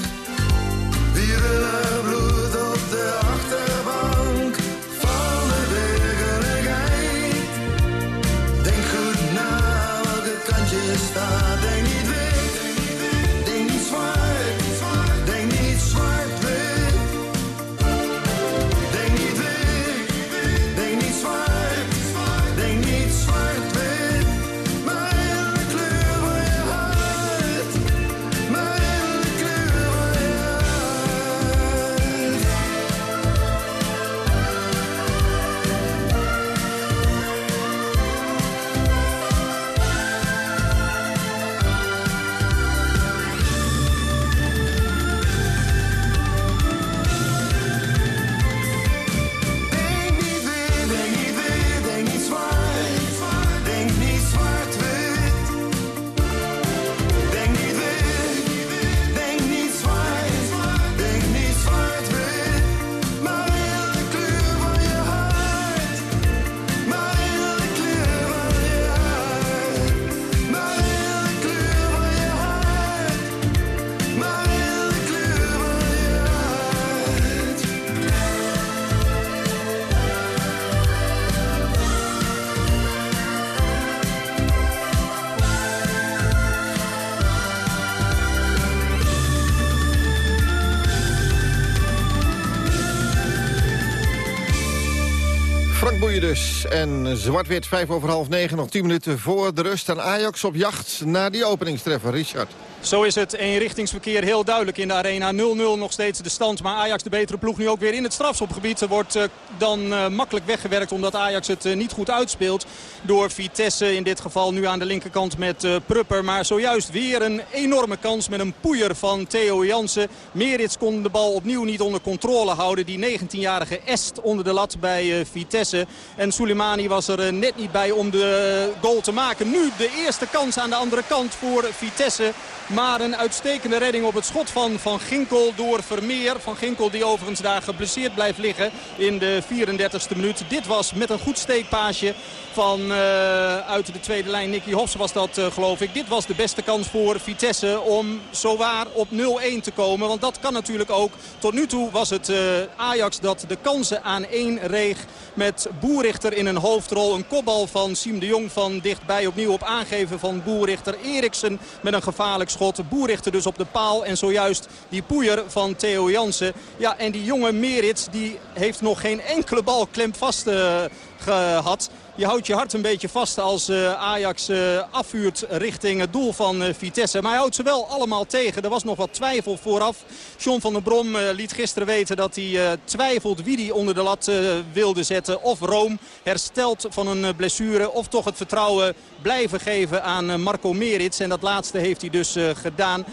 N: En zwart-wit, vijf over half negen, nog tien minuten voor de rust. En Ajax op jacht naar die openingstreffer. Richard.
I: Zo is het eenrichtingsverkeer heel duidelijk in de arena. 0-0 nog steeds de stand. Maar Ajax de betere ploeg nu ook weer in het strafschopgebied. Er wordt uh, dan uh, makkelijk weggewerkt omdat Ajax het uh, niet goed uitspeelt. Door Vitesse in dit geval nu aan de linkerkant met Prupper. Maar zojuist weer een enorme kans met een poeier van Theo Jansen. Merits kon de bal opnieuw niet onder controle houden. Die 19-jarige Est onder de lat bij Vitesse. En Soleimani was er net niet bij om de goal te maken. Nu de eerste kans aan de andere kant voor Vitesse. Maar een uitstekende redding op het schot van Van Ginkel door Vermeer. Van Ginkel die overigens daar geblesseerd blijft liggen in de 34e minuut. Dit was met een goed steekpaasje van uh, uit de tweede lijn. Nicky Hofs was dat uh, geloof ik. Dit was de beste kans voor Vitesse om zowaar op 0-1 te komen. Want dat kan natuurlijk ook. Tot nu toe was het uh, Ajax dat de kansen aan één reeg met Boerichter in een hoofdrol. Een kopbal van Siem de Jong van dichtbij. Opnieuw op aangeven van Boerichter. Eriksen met een gevaarlijk schot. Boerichter dus op de paal. En zojuist die poeier van Theo Jansen. Ja, en die jonge Merits die heeft nog geen enkele bal klemvast uh, gehad. Je houdt je hart een beetje vast als uh, Ajax uh, afvuurt richting het doel van Vitesse. Maar hij houdt ze wel allemaal tegen. Er was nog wat twijfel vooraf. John van der Brom liet gisteren weten dat hij twijfelt wie hij onder de lat wilde zetten. Of Room herstelt van een blessure. Of toch het vertrouwen blijven geven aan Marco Merits. En dat laatste heeft hij dus gedaan.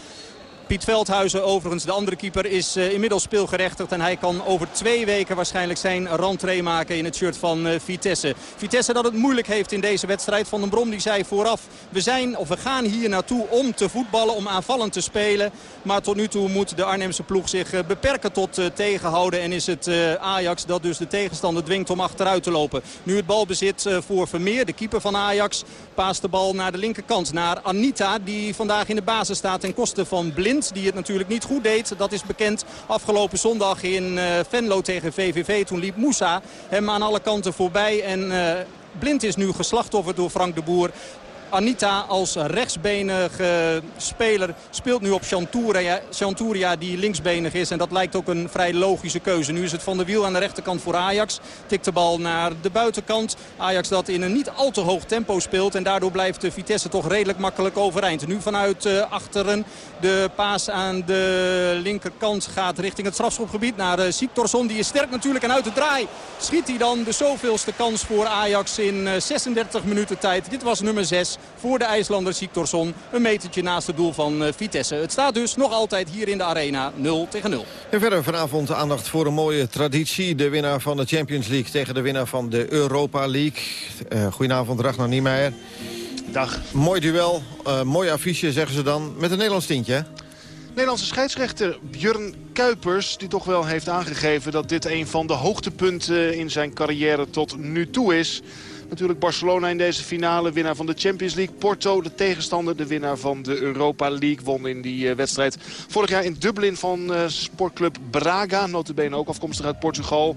I: Piet Veldhuizen overigens, de andere keeper, is uh, inmiddels speelgerechtigd. En hij kan over twee weken waarschijnlijk zijn rentree maken in het shirt van uh, Vitesse. Vitesse dat het moeilijk heeft in deze wedstrijd. Van den Brom die zei vooraf, we, zijn, of we gaan hier naartoe om te voetballen, om aanvallend te spelen. Maar tot nu toe moet de Arnhemse ploeg zich uh, beperken tot tegenhouden. En is het Ajax dat dus de tegenstander dwingt om achteruit te lopen. Nu het balbezit voor Vermeer, de keeper van Ajax. Paast de bal naar de linkerkant, naar Anita. Die vandaag in de basis staat ten koste van Blind die het natuurlijk niet goed deed. Dat is bekend afgelopen zondag in uh, Venlo tegen VVV. Toen liep Moussa hem aan alle kanten voorbij. En uh, Blind is nu geslachtofferd door Frank de Boer. Anita als rechtsbenige speler speelt nu op Chanturia, Chanturia die linksbenig is. En dat lijkt ook een vrij logische keuze. Nu is het Van de Wiel aan de rechterkant voor Ajax. Tikt de bal naar de buitenkant. Ajax dat in een niet al te hoog tempo speelt. En daardoor blijft de Vitesse toch redelijk makkelijk overeind. Nu vanuit uh, achteren de paas aan de linkerkant gaat richting het strafschopgebied. Naar uh, Siktorsson. Die is sterk natuurlijk. En uit de draai schiet hij dan de zoveelste kans voor Ajax in uh, 36 minuten tijd. Dit was nummer 6 voor de IJslander Siktorsson. Een metertje naast het doel van uh, Vitesse. Het staat dus nog altijd hier in de arena 0 tegen 0.
N: En verder vanavond aandacht voor een mooie traditie. De winnaar van de Champions League tegen de winnaar van de Europa League. Uh, goedenavond, Ragnar Niemeyer.
P: Dag.
N: Mooi duel, uh, mooi affiche zeggen ze dan. Met een Nederlands tintje, hè?
P: Nederlandse scheidsrechter Björn Kuipers... die toch wel heeft aangegeven dat dit een van de hoogtepunten in zijn carrière tot nu toe is. Natuurlijk Barcelona in deze finale, winnaar van de Champions League. Porto, de tegenstander, de winnaar van de Europa League. Won in die uh, wedstrijd vorig jaar in Dublin van uh, sportclub Braga. Notabene ook afkomstig uit Portugal.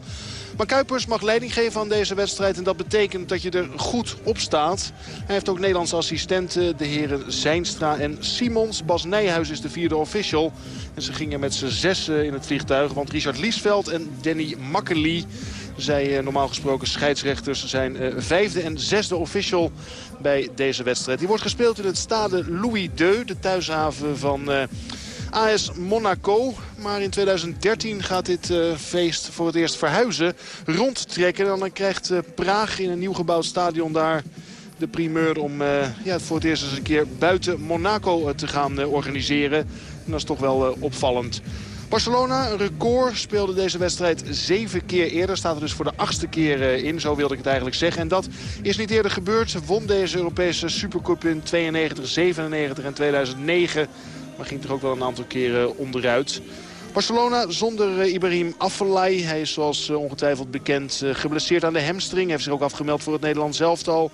P: Maar Kuipers mag leiding geven aan deze wedstrijd. En dat betekent dat je er goed op staat. Hij heeft ook Nederlandse assistenten. De heren Zijnstra en Simons. Bas Nijhuis is de vierde official. En ze gingen met z'n zes in het vliegtuig. Want Richard Liesveld en Danny Makkely... Zij uh, normaal gesproken scheidsrechters zijn uh, vijfde en zesde official bij deze wedstrijd. Die wordt gespeeld in het stade Louis II, de thuishaven van uh, AS Monaco. Maar in 2013 gaat dit feest voor het eerst verhuizen, rondtrekken. En dan krijgt Praag in een nieuw gebouwd stadion daar de primeur om uh, ja, voor het eerst eens een keer buiten Monaco te gaan organiseren. En dat is toch wel opvallend. Barcelona, record, speelde deze wedstrijd zeven keer eerder. Staat er dus voor de achtste keer in, zo wilde ik het eigenlijk zeggen. En dat is niet eerder gebeurd. Ze won deze Europese Supercup in 92, 97 en 2009. Maar ging er ook wel een aantal keren onderuit. Barcelona zonder uh, Ibrahim Afellay. Hij is zoals uh, ongetwijfeld bekend geblesseerd aan de hamstring. Heeft zich ook afgemeld voor het Nederlands elftal.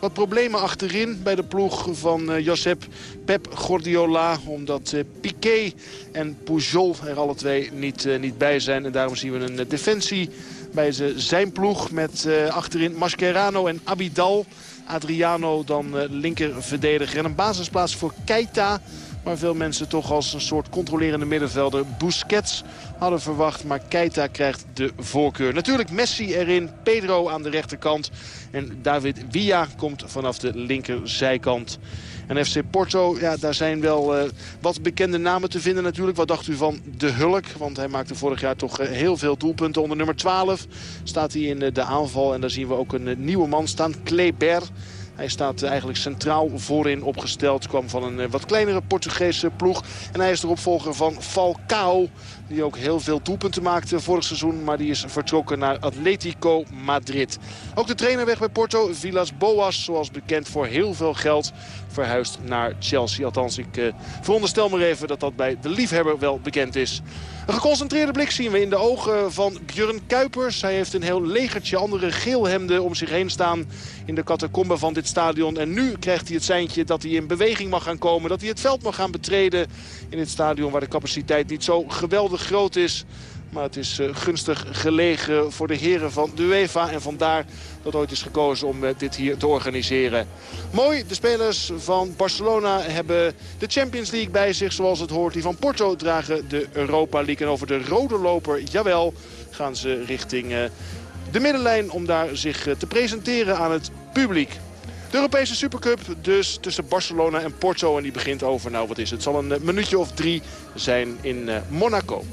P: Wat problemen achterin bij de ploeg van uh, Josep Pep Guardiola. Omdat uh, Piqué en Pujol er alle twee niet, uh, niet bij zijn. En daarom zien we een defensie bij zijn ploeg. Met achterin Mascherano en Abidal. Adriano dan linker verdediger. En een basisplaats voor Keita Maar veel mensen toch als een soort controlerende middenvelder Busquets hadden verwacht. Maar Keita krijgt de voorkeur. Natuurlijk Messi erin, Pedro aan de rechterkant. En David Villa komt vanaf de linkerzijkant. En FC Porto, ja, daar zijn wel uh, wat bekende namen te vinden natuurlijk. Wat dacht u van De Hulk? Want hij maakte vorig jaar toch uh, heel veel doelpunten. Onder nummer 12 staat hij in uh, de aanval. En daar zien we ook een nieuwe man staan, Kleber. Hij staat eigenlijk centraal voorin opgesteld. Kwam van een wat kleinere Portugese ploeg. En hij is de opvolger van Falcao. Die ook heel veel doelpunten maakte vorig seizoen. Maar die is vertrokken naar Atletico Madrid. Ook de trainer weg bij Porto, Villas Boas. Zoals bekend voor heel veel geld verhuisd naar Chelsea. Althans, ik uh, veronderstel maar even dat dat bij de liefhebber wel bekend is. Een geconcentreerde blik zien we in de ogen van Björn Kuipers. Hij heeft een heel legertje andere geelhemden om zich heen staan in de catacombe van dit stadion. En nu krijgt hij het seintje dat hij in beweging mag gaan komen. Dat hij het veld mag gaan betreden in dit stadion waar de capaciteit niet zo geweldig groot is. Maar het is uh, gunstig gelegen voor de heren van de UEFA. En vandaar dat ooit is gekozen om uh, dit hier te organiseren. Mooi, de spelers van Barcelona hebben de Champions League bij zich zoals het hoort. Die van Porto dragen de Europa League. En over de rode loper, jawel, gaan ze richting uh, de middenlijn om daar zich te presenteren aan het publiek. De Europese Supercup dus tussen Barcelona en Porto. En die begint over, nou wat is het, zal een minuutje of drie zijn in Monaco.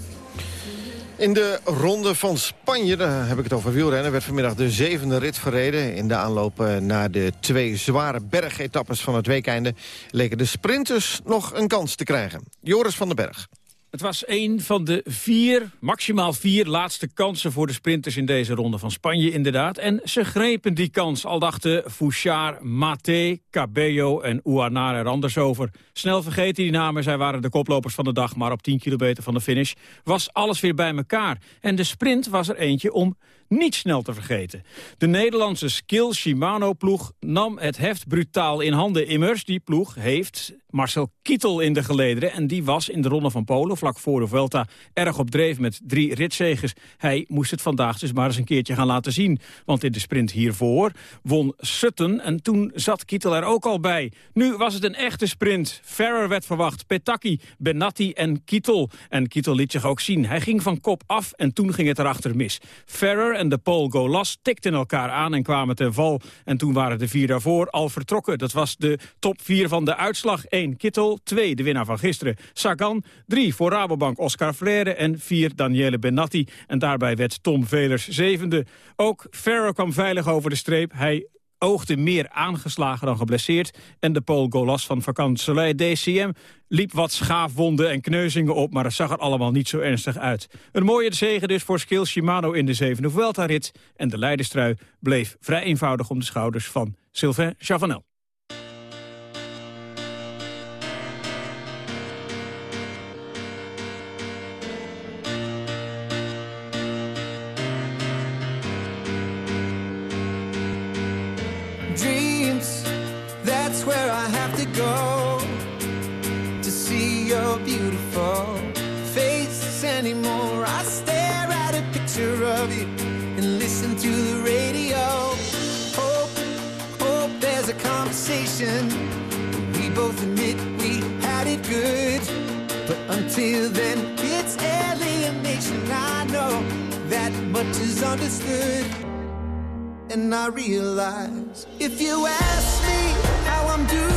N: In de ronde van Spanje, daar heb ik het over wielrennen... werd vanmiddag de zevende rit verreden. In de aanloop naar de twee zware bergetappes van het weekeinde... leken de sprinters nog een kans te krijgen. Joris van den Berg.
Q: Het was een van de vier, maximaal vier laatste kansen voor de sprinters in deze ronde van Spanje inderdaad. En ze grepen die kans, al dachten Fouchard, Mate, Cabello en Ouanar er anders over. Snel vergeten die namen, zij waren de koplopers van de dag, maar op 10 kilometer van de finish was alles weer bij elkaar. En de sprint was er eentje om niet snel te vergeten. De Nederlandse Skill Shimano-ploeg nam het heft brutaal in handen. Immers, die ploeg heeft Marcel Kittel in de gelederen. En die was in de Ronde van Polen, vlak voor de Vuelta, erg op dreef met drie ritzegers. Hij moest het vandaag dus maar eens een keertje gaan laten zien. Want in de sprint hiervoor won Sutton en toen zat Kittel er ook al bij. Nu was het een echte sprint. Ferrer werd verwacht, Petacchi, Benatti en Kittel. En Kittel liet zich ook zien. Hij ging van kop af en toen ging het erachter mis. Ferrer en de Paul Golas tikten elkaar aan en kwamen ten val. En toen waren de vier daarvoor al vertrokken. Dat was de top vier van de uitslag. 1 Kittel, 2 de winnaar van gisteren, Sagan. 3 voor Rabobank Oscar Freire en 4 Daniele Benatti. En daarbij werd Tom Velers zevende. Ook Ferrer kwam veilig over de streep. Hij oogde meer aangeslagen dan geblesseerd. En de Paul Golas van Vakant Soleil DCM liep wat schaafwonden en kneuzingen op... maar het zag er allemaal niet zo ernstig uit. Een mooie zegen dus voor Skill Shimano in de zevende Vuelta-rit. En de leiderstrui bleef vrij eenvoudig om de schouders van Sylvain Chavanel.
R: And I realize if you ask me how I'm doing,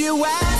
R: you ask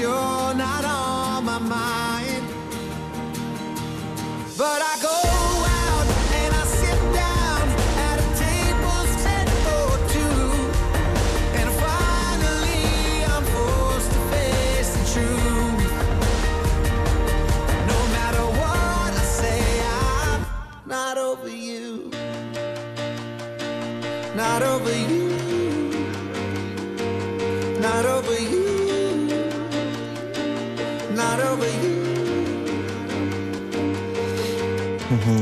N: your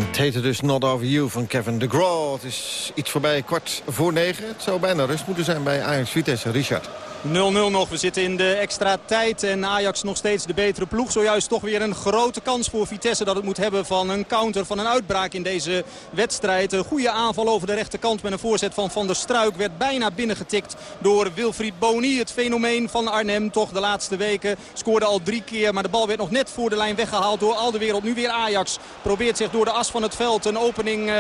N: Het heette dus Not Over You van Kevin de Graw. Het is iets voorbij kwart voor negen. Het zou bijna rust moeten zijn bij Ajax Vitesse. Richard.
I: 0-0 nog. We zitten in de extra tijd. En Ajax nog steeds de betere ploeg. Zojuist toch weer een grote kans voor Vitesse dat het moet hebben van een counter, van een uitbraak in deze wedstrijd. Een goede aanval over de rechterkant met een voorzet van Van der Struik. Werd bijna binnengetikt door Wilfried Boni. Het fenomeen van Arnhem toch de laatste weken. Scoorde al drie keer, maar de bal werd nog net voor de lijn weggehaald door al de wereld. Nu weer Ajax. Probeert zich door de as van het veld een opening... eh,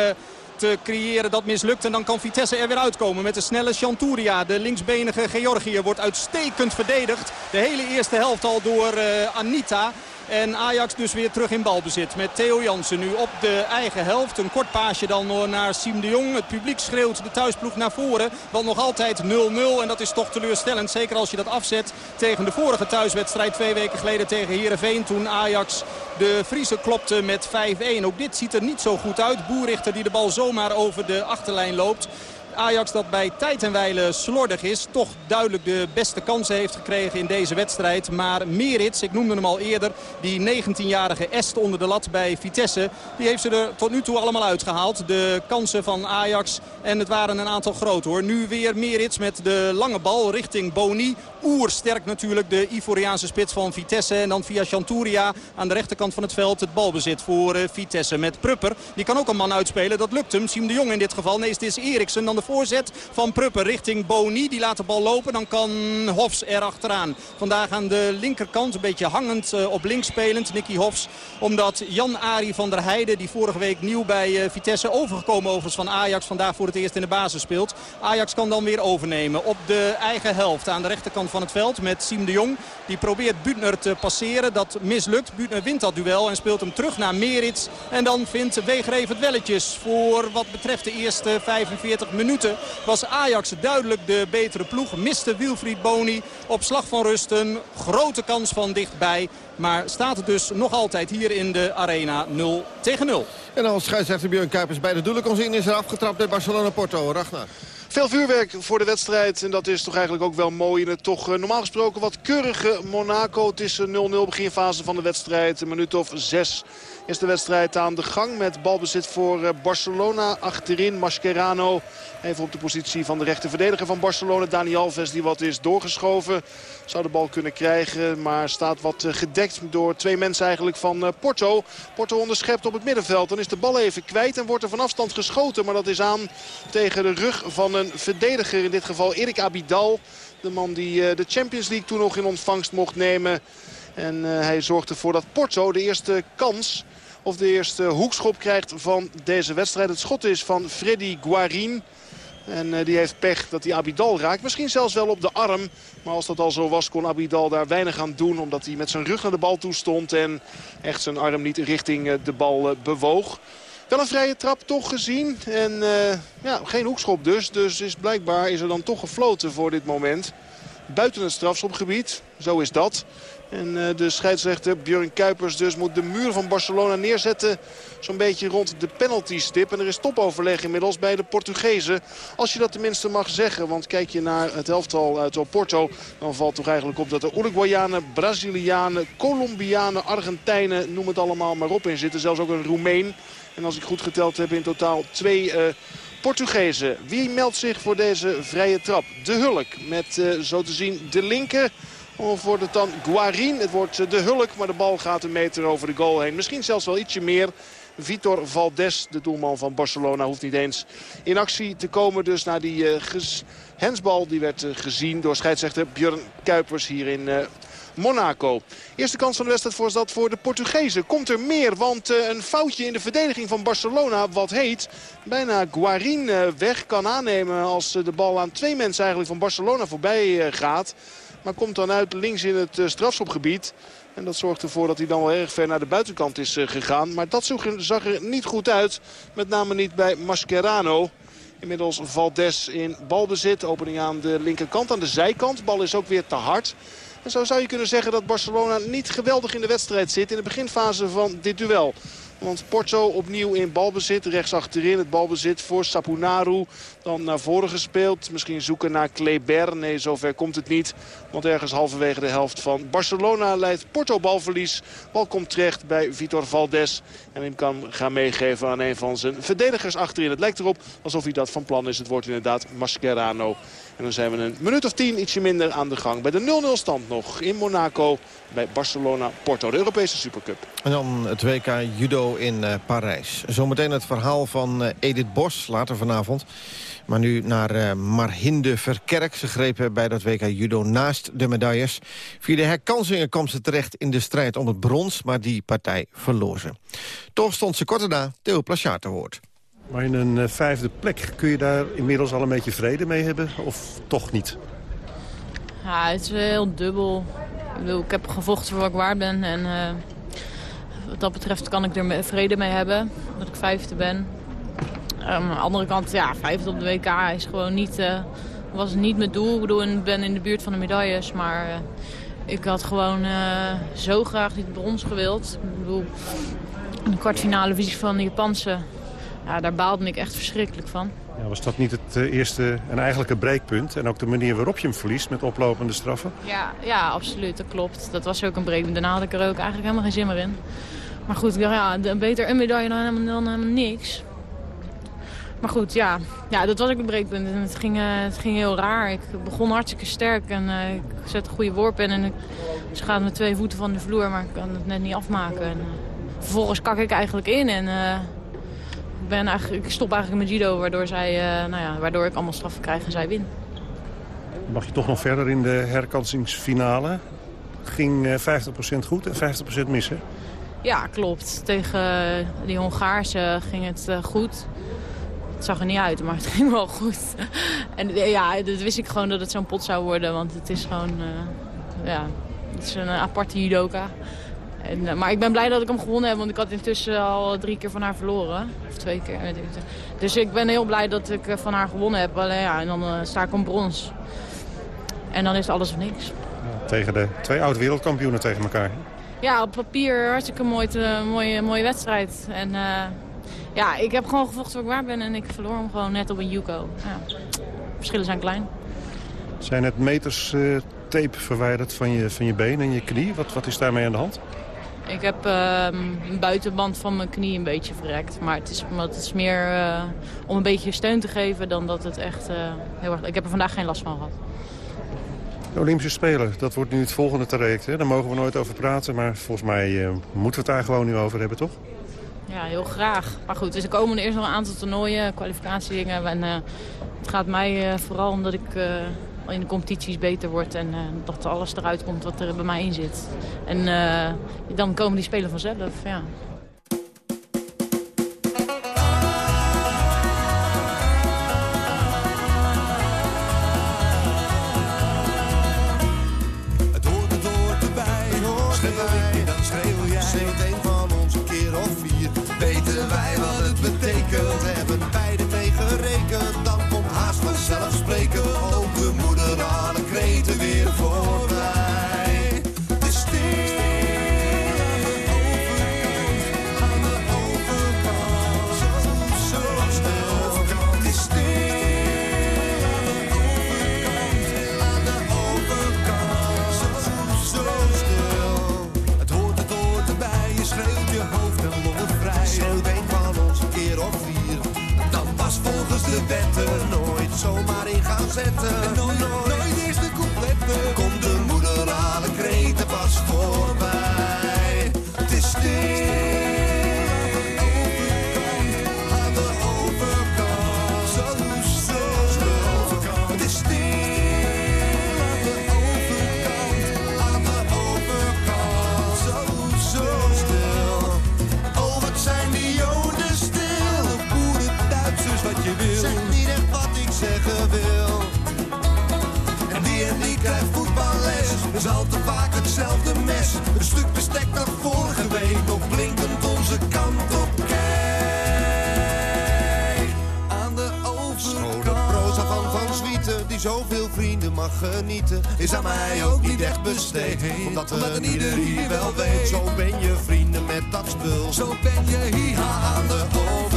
I: te creëren. Dat mislukt en dan kan Vitesse er weer uitkomen met de snelle Chanturia. De linksbenige Georgiër wordt uitstekend verdedigd. De hele eerste helft al door eh, Anita. En Ajax dus weer terug in balbezit met Theo Jansen nu op de eigen helft. Een kort paasje dan naar Siem de Jong. Het publiek schreeuwt de thuisploeg naar voren. Want nog altijd 0-0 en dat is toch teleurstellend. Zeker als je dat afzet tegen de vorige thuiswedstrijd twee weken geleden tegen Heerenveen. Toen Ajax de Friese klopte met 5-1. Ook dit ziet er niet zo goed uit. Boerichter die de bal zomaar over de achterlijn loopt. Ajax dat bij tijd en wijle slordig is. Toch duidelijk de beste kansen heeft gekregen in deze wedstrijd. Maar Merits, ik noemde hem al eerder. Die 19-jarige Est onder de lat bij Vitesse. Die heeft ze er tot nu toe allemaal uitgehaald. De kansen van Ajax. En het waren een aantal groot hoor. Nu weer Merits met de lange bal richting Boni. Oersterk natuurlijk de Ivoriaanse spits van Vitesse. En dan via Chanturia aan de rechterkant van het veld het balbezit voor uh, Vitesse. Met Prupper. Die kan ook een man uitspelen. Dat lukt hem. Siem de Jong in dit geval. Nee, het is Eriksen. Dan de voorzet van Prupper richting Boni. Die laat de bal lopen. Dan kan Hofs er achteraan. Vandaag aan de linkerkant een beetje hangend uh, op links spelend. Nicky Hofs. Omdat Jan-Ari van der Heijden, die vorige week nieuw bij uh, Vitesse overgekomen overigens van Ajax. Vandaag voor het eerst in de basis speelt. Ajax kan dan weer overnemen op de eigen helft. Aan de rechterkant van het veld met Siem de Jong. Die probeert Butner te passeren. Dat mislukt. Butner wint dat duel en speelt hem terug naar Merits. En dan vindt Weegreef het welletjes. Voor wat betreft de eerste 45 minuten was Ajax duidelijk de betere ploeg. Miste Wilfried Boni op slag van rust een grote kans van dichtbij. Maar staat het dus nog altijd hier in de arena 0 tegen 0.
N: En als scheidsrechter Björn Kuipers bij de doelen kon zien... is er afgetrapt bij Barcelona-Porto. Ragnar.
P: Veel vuurwerk voor de wedstrijd. En dat is toch eigenlijk ook wel mooi in het toch uh, normaal gesproken wat keurige Monaco. Het is 0-0 beginfase van de wedstrijd. Een minuut of zes is de wedstrijd aan de gang. Met balbezit voor uh, Barcelona. Achterin Mascherano. Even op de positie van de rechterverdediger van Barcelona. Dani Alves die wat is doorgeschoven. Zou de bal kunnen krijgen. Maar staat wat uh, gedekt door twee mensen eigenlijk van Porto. Porto onderschept op het middenveld. Dan is de bal even kwijt en wordt er van afstand geschoten. Maar dat is aan tegen de rug van een verdediger. In dit geval Erik Abidal. De man die de Champions League toen nog in ontvangst mocht nemen. En hij zorgt ervoor dat Porto de eerste kans of de eerste hoekschop krijgt van deze wedstrijd. Het schot is van Freddy Guarin. En uh, die heeft pech dat hij Abidal raakt. Misschien zelfs wel op de arm. Maar als dat al zo was kon Abidal daar weinig aan doen. Omdat hij met zijn rug naar de bal toe stond. En echt zijn arm niet richting de bal bewoog. Wel een vrije trap toch gezien. En ja, geen hoekschop dus. Dus is blijkbaar is er dan toch gefloten voor dit moment. Buiten het strafschopgebied. Zo is dat. En uh, de scheidsrechter Björn Kuipers dus moet de muur van Barcelona neerzetten. Zo'n beetje rond de penalty-stip. En er is topoverleg inmiddels bij de Portugezen. Als je dat tenminste mag zeggen. Want kijk je naar het helftal uit Oporto. Dan valt toch eigenlijk op dat er Uruguayanen, Brazilianen, Colombianen, Argentijnen. Noem het allemaal maar op in zitten. Zelfs ook een Roemeen. En als ik goed geteld heb in totaal twee... Uh, Portugezen. Wie meldt zich voor deze vrije trap? De Hulk met uh, zo te zien de linker. Of wordt het dan Guarin? Het wordt de Hulk, maar de bal gaat een meter over de goal heen. Misschien zelfs wel ietsje meer. Vitor Valdes, de doelman van Barcelona, hoeft niet eens in actie te komen. Dus naar die uh, hensbal die werd uh, gezien door scheidsrechter Björn Kuipers hier in Monaco. Eerste kans van de wedstrijd voor voor de Portugezen. Komt er meer, want een foutje in de verdediging van Barcelona, wat heet. Bijna Guarin weg kan aannemen als de bal aan twee mensen eigenlijk van Barcelona voorbij gaat. Maar komt dan uit links in het strafschopgebied. En dat zorgt ervoor dat hij dan wel erg ver naar de buitenkant is gegaan. Maar dat zag er niet goed uit. Met name niet bij Mascherano. Inmiddels Valdes in balbezit. Opening aan de linkerkant, aan de zijkant. Bal is ook weer te hard. En zo zou je kunnen zeggen dat Barcelona niet geweldig in de wedstrijd zit in de beginfase van dit duel. Want Porto opnieuw in balbezit. Rechts achterin het balbezit voor Sapunaru. Dan naar voren gespeeld. Misschien zoeken naar Kleber. Nee, zover komt het niet. Want ergens halverwege de helft van Barcelona leidt Porto balverlies. Bal komt terecht bij Vitor Valdes. En hem kan gaan meegeven aan een van zijn verdedigers achterin. Het lijkt erop alsof hij dat van plan is. Het wordt inderdaad Mascherano. En dan zijn we een minuut of tien, ietsje minder aan de gang. Bij de 0-0 stand nog in Monaco bij Barcelona-Porto, de Europese Supercup.
N: En dan het WK Judo in uh, Parijs. Zometeen het verhaal van uh, Edith Bos, later vanavond. Maar nu naar uh, Marhinde Verkerk. Ze grepen bij dat WK Judo naast de medailles. Via de herkansingen kwam ze terecht in de strijd om het brons... maar die partij verloor ze. Toch stond ze kort daarna Theo Plachard te woord.
S: Maar in een uh, vijfde plek, kun je daar inmiddels al een beetje vrede mee hebben? Of toch niet?
T: Ja, het is heel dubbel. Ik, bedoel, ik heb gevochten voor wat ik waard ben. En uh, wat dat betreft kan ik er vrede mee hebben. Dat ik vijfde ben. Um, aan de andere kant, ja, vijfde op de WK is gewoon niet, uh, was niet mijn doel. Ik bedoel, ik ben in de buurt van de medailles. Maar ik had gewoon zo graag die brons gewild. Ik bedoel, de kwartfinale visie van de Japanse ja, daar baalde ik echt verschrikkelijk van.
S: Ja, was dat niet het uh, eerste en eigenlijke breekpunt? En ook de manier waarop je hem verliest met oplopende straffen?
T: Ja, ja absoluut. Dat klopt. Dat was ook een breekpunt. Daarna had ik er ook eigenlijk helemaal geen zin meer in. Maar goed, ik dacht, ja, beter een medaille dan helemaal, dan helemaal niks. Maar goed, ja, ja, dat was ook een breekpunt. En het ging, uh, het ging heel raar. Ik begon hartstikke sterk en uh, ik zette goede worp in. En ik, ze gaat met twee voeten van de vloer, maar ik kan het net niet afmaken. En, vervolgens kak ik eigenlijk in en ben eigenlijk, ik stop eigenlijk met judo, waardoor, zij, uh, nou ja, waardoor ik allemaal straffen krijg en zij win.
S: Mag je toch nog verder in de herkansingsfinale? Ging uh, 50% goed en 50% missen.
T: Ja, klopt. Tegen die Hongaarse ging het goed. Het zag er niet uit, maar het ging wel goed. en ja, dat wist ik gewoon dat het zo'n pot zou worden. Want het is gewoon, ja, het is een aparte judoka. En, maar ik ben blij dat ik hem gewonnen heb, want ik had intussen al drie keer van haar verloren. Of twee keer. Dus ik ben heel blij dat ik van haar gewonnen heb. Alleen, ja, en dan uh, sta ik om brons. En dan is alles of niks.
S: Tegen de twee oud-wereldkampioenen tegen elkaar.
T: Ja, op papier hartstikke mooie, te, mooie, mooie wedstrijd. En uh, ja, ik heb gewoon gevochten waar ik waar ben en ik verloor hem gewoon net op een Yuko. Ja, verschillen zijn klein.
S: Zijn het meters uh, tape verwijderd van je, van je been en je knie? Wat, wat is daarmee aan de hand?
T: Ik heb uh, een buitenband van mijn knie een beetje verrekt. Maar het is, het is meer uh, om een beetje steun te geven dan dat het echt uh, heel erg... Ik heb er vandaag geen last van gehad.
S: De Olympische Spelen, dat wordt nu het volgende traject. Hè? Daar mogen we nooit over praten, maar volgens mij moeten we het daar gewoon nu over hebben, toch?
T: Ja, heel graag. Maar goed, dus er komen eerst nog een aantal toernooien, kwalificatiedingen. En het gaat mij vooral omdat ik in de competities beter wordt en uh, dat alles eruit komt wat er bij mij in zit. En uh, dan komen die spelen vanzelf, ja.
O: Is al te vaak hetzelfde mes. Een stuk bestek dat vorige week nog blinkend onze kant op kijkt. Aan de overkant. proza van Van Zwieten, die zoveel vrienden mag genieten, is aan mij ook niet echt besteed. Omdat, Omdat een ieder hier wel weet, zo ben je vrienden met dat spul. Zo ben je hier aan de overkant.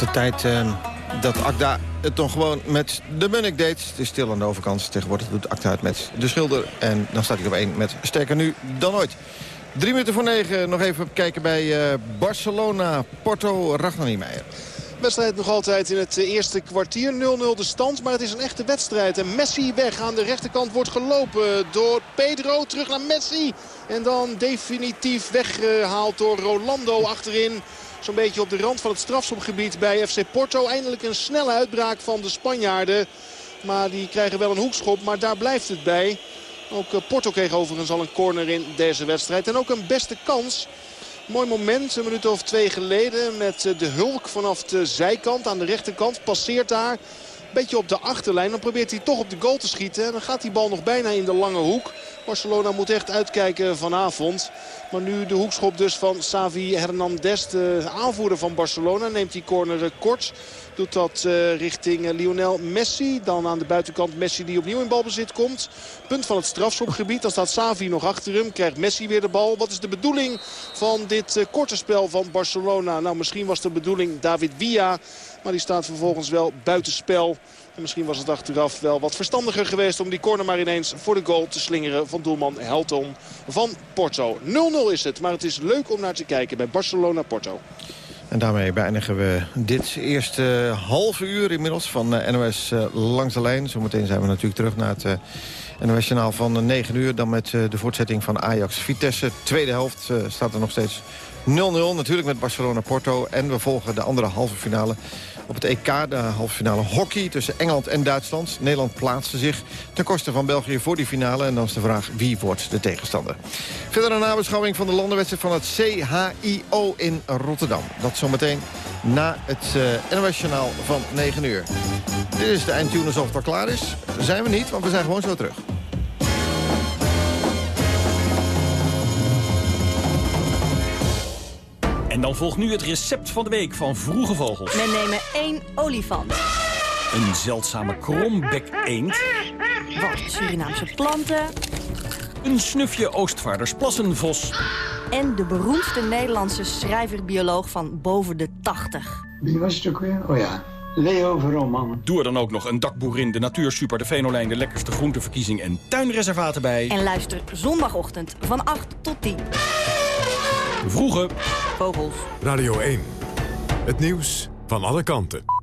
O: De
N: tijd eh, dat Akda het nog gewoon met de Munnik deed. Het is stil aan de overkant. Tegenwoordig doet Akda het met de Schilder. En dan staat hij op één met sterker nu dan ooit. Drie minuten voor negen. Nog even kijken bij eh, Barcelona. Porto, Ragnar Niemeyer.
P: Wedstrijd nog altijd in het eh, eerste kwartier. 0-0 de stand, maar het is een echte wedstrijd. En Messi weg aan de rechterkant wordt gelopen door Pedro. Terug naar Messi. En dan definitief weggehaald door Rolando achterin. Zo'n beetje op de rand van het strafschopgebied bij FC Porto. Eindelijk een snelle uitbraak van de Spanjaarden. Maar die krijgen wel een hoekschop, maar daar blijft het bij. Ook eh, Porto kreeg overigens al een corner in deze wedstrijd. En ook een beste kans. Mooi moment, een minuut of twee geleden. Met eh, de hulk vanaf de zijkant aan de rechterkant. Passeert daar. Beetje op de achterlijn. Dan probeert hij toch op de goal te schieten. En dan gaat die bal nog bijna in de lange hoek. Barcelona moet echt uitkijken vanavond. Maar nu de hoekschop dus van Xavi Hernandez. De aanvoerder van Barcelona neemt die corner eh, kort. Doet dat eh, richting eh, Lionel Messi. Dan aan de buitenkant Messi die opnieuw in balbezit komt. Punt van het strafschopgebied. Dan staat Xavi nog achter hem. Krijgt Messi weer de bal. Wat is de bedoeling van dit korte spel van Barcelona? Nou, misschien was de bedoeling David Villa. Maar die staat vervolgens wel buitenspel. En misschien was het achteraf wel wat verstandiger geweest om die corner maar ineens voor de goal te slingeren van doelman Helton van Porto. 0-0 is het, maar het is leuk om naar te kijken bij Barcelona-Porto.
N: En daarmee beëindigen we dit eerste halve uur inmiddels van eh, NOS eh, Langs de Lijn. Zometeen zijn we natuurlijk terug naar het eh, NOS-journaal van 9 uur. Dan met de voortzetting van Ajax-Vitesse. Tweede helft staat er nog steeds 0-0. Natuurlijk met Barcelona-Porto. En we volgen de andere halve finale op het EK. De halve finale hockey tussen Engeland en Duitsland. Nederland plaatste zich ten koste van België voor die finale. En dan is de vraag wie wordt de tegenstander. Verder een nabeschouwing van de landenwedstrijd van het CHIO in Rotterdam. Dat zometeen na het uh, NOS-journaal van 9 uur. Dit is de eindtune alsof het al klaar is. Zijn we niet, want we zijn gewoon zo terug.
U: En dan volgt nu het recept van de week van Vroege Vogels.
V: We nemen één olifant.
U: Een zeldzame krombek eend.
V: Wat Surinaamse planten.
U: Een snufje Oostvaardersplassenvos.
V: En de beroemdste Nederlandse schrijver-bioloog van boven de 80.
W: Wie was het ook weer? Oh ja, Leo Verroman.
U: Doe er dan ook nog een dakboerin, de natuursuper, de Venolijn... de lekkerste groenteverkiezing en tuinreservaten bij.
V: En luister zondagochtend van 8 tot 10.
U: Vroege
V: Vogels.
B: Radio 1. Het nieuws van alle kanten.